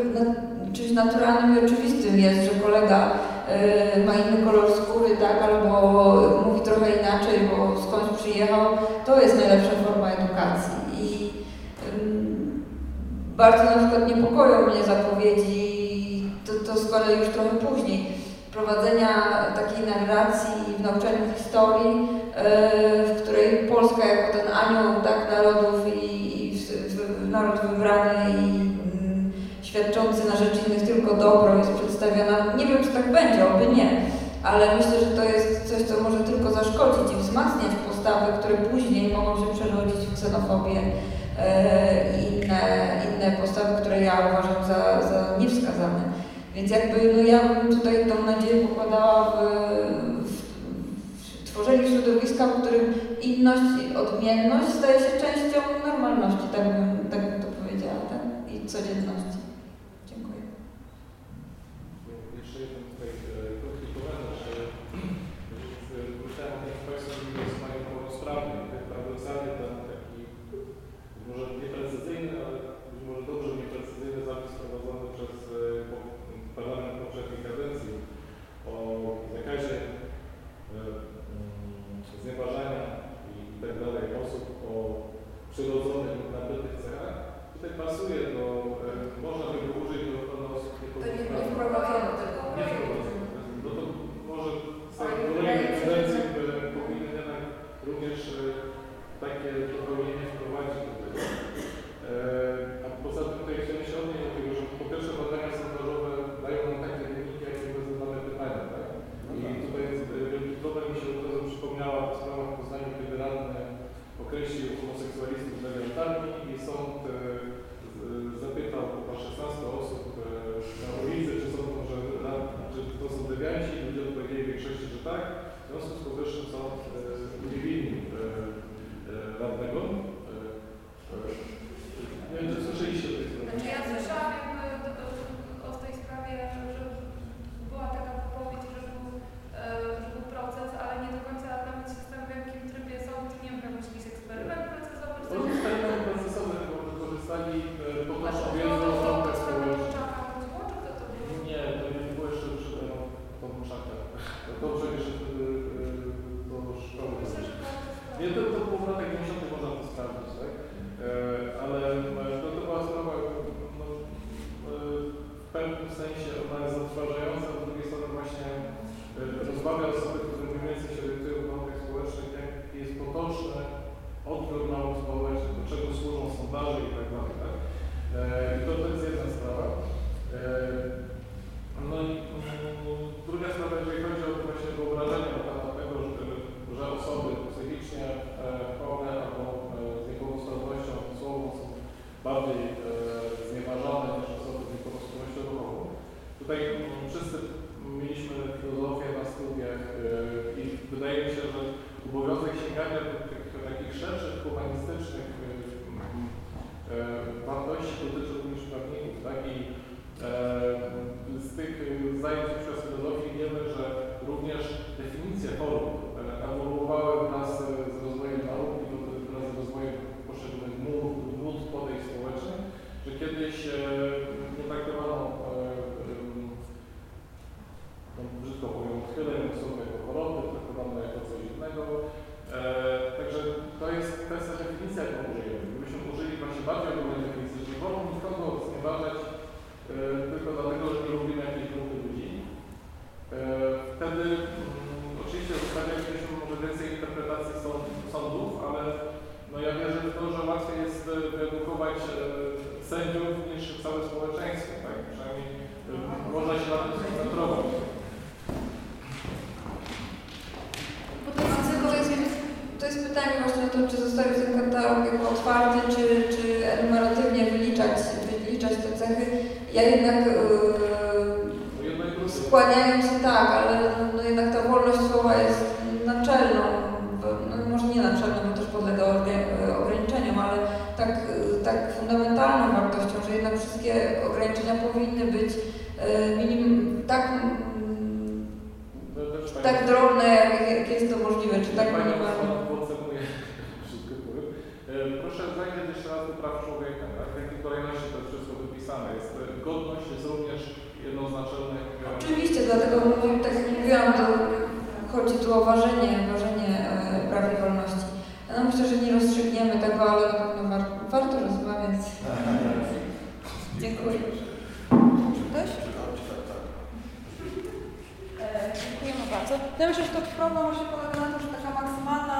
czymś naturalnym i oczywistym jest, że kolega e, ma inny kolor skóry, tak, albo mówi trochę inaczej, bo skądś przyjechał, to jest najlepsza forma edukacji. Bardzo na przykład niepokoją mnie zapowiedzi, to, to z kolei już trochę później, prowadzenia takiej narracji w nauczaniu historii, e, w której Polska jako ten anioł tak narodów i, i naród wybrany i mm, świadczący na rzecz innych tylko dobro jest przedstawiona. Nie wiem, czy tak będzie, oby nie, ale myślę, że to jest coś, co może tylko zaszkodzić i wzmacniać postawy, które później mogą się przerodzić w ksenofobię E, inne, inne postawy, które ja uważam za, za niewskazane. Więc jakby no ja bym tutaj tą nadzieję pokładała w, w, w tworzeniu środowiska, w którym inność i odmienność staje się częścią normalności, tak bym, tak bym to powiedziała, tak? i codzienności. Barnego fundamentalną wartością, że jednak wszystkie ograniczenia powinny być minim, tak, tak drobne, jak, jest to możliwe, czy tak minimalne. <laughs> Proszę zajrzeć jeszcze raz do praw człowieka, tak? w jakiej kolejności to wszystko wypisane. Jest, godność jest również naczelnych... Oczywiście, dlatego tak jak mówiłam, to chodzi tu o ważenie, ważenie e, praw i wolności. No myślę, że nie rozstrzygniemy tego, ale Dziękujemy bardzo. Ja myślę, że to problem właśnie polega na tym, że taka maksymalna,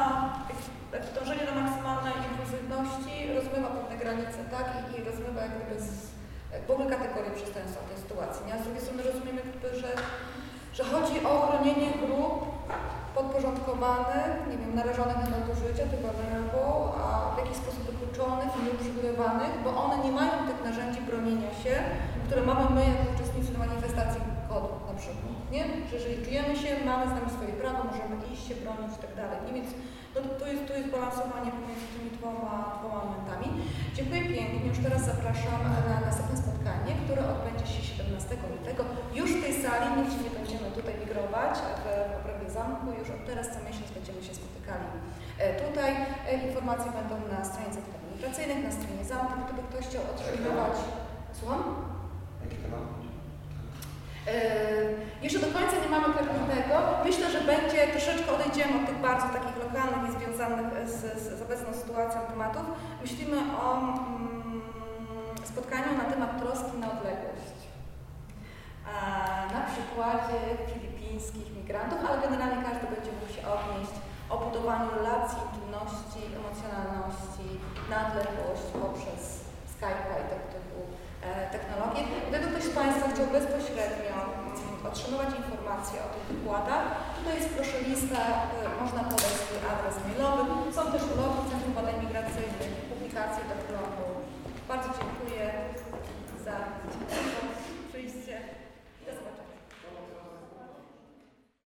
dążenie do maksymalnej inkluzywności rozmywa pewne granice, tak? I, i rozmywa jak gdyby z, w ogóle kategorię przestępstwa w tej sytuacji. Nie? A z drugiej strony rozumiemy, jakby, że, że chodzi o chronienie grup podporządkowanych, nie wiem, narażonych na nadużycia, albo, a w jakiś sposób wykluczonych i nieuprzywilejowanych, bo one nie mają tych narzędzi bronienia się, które mamy my jako uczestnicy manifestacji kodu na przykład, nie? Że jeżeli czujemy się, mamy z nami swoje prawa, możemy iść się bronić i tak dalej. Nie? Więc no, tu, jest, tu jest balansowanie pomiędzy tymi dwoma, dwoma momentami. Dziękuję pięknie. Już teraz zapraszam na następne spotkanie, które odbędzie się 17 lutego. Już w tej sali, nigdzie nie będziemy tutaj migrować w obrębie zamku. Już od teraz co miesiąc będziemy się spotykali e, tutaj. E, informacje będą na stronie centrów administracyjnych, na stronie zamku. Gdyby ktoś chciał otrzymywać... Słucham? Jaki temat? Yy, jeszcze do końca nie mamy tego. Myślę, że będzie, troszeczkę odejdziemy od tych bardzo takich lokalnych i związanych z, z, z obecną sytuacją tematów. Myślimy o mm, spotkaniu na temat troski na odległość. A, na przykładzie filipińskich migrantów, ale generalnie każdy będzie mógł się odnieść o budowaniu relacji, intymności, emocjonalności na odległość poprzez Skype'a i tego typu e, technologie. Gdyby ktoś z Państwa chciał bezpośrednio otrzymywać informacje o tych wykładach, tutaj jest proszę lista, e, można podać swój adres mailowy. Są też ulogi Centrum Badań Migracyjnych, publikacje do prądu. Bardzo dziękuję za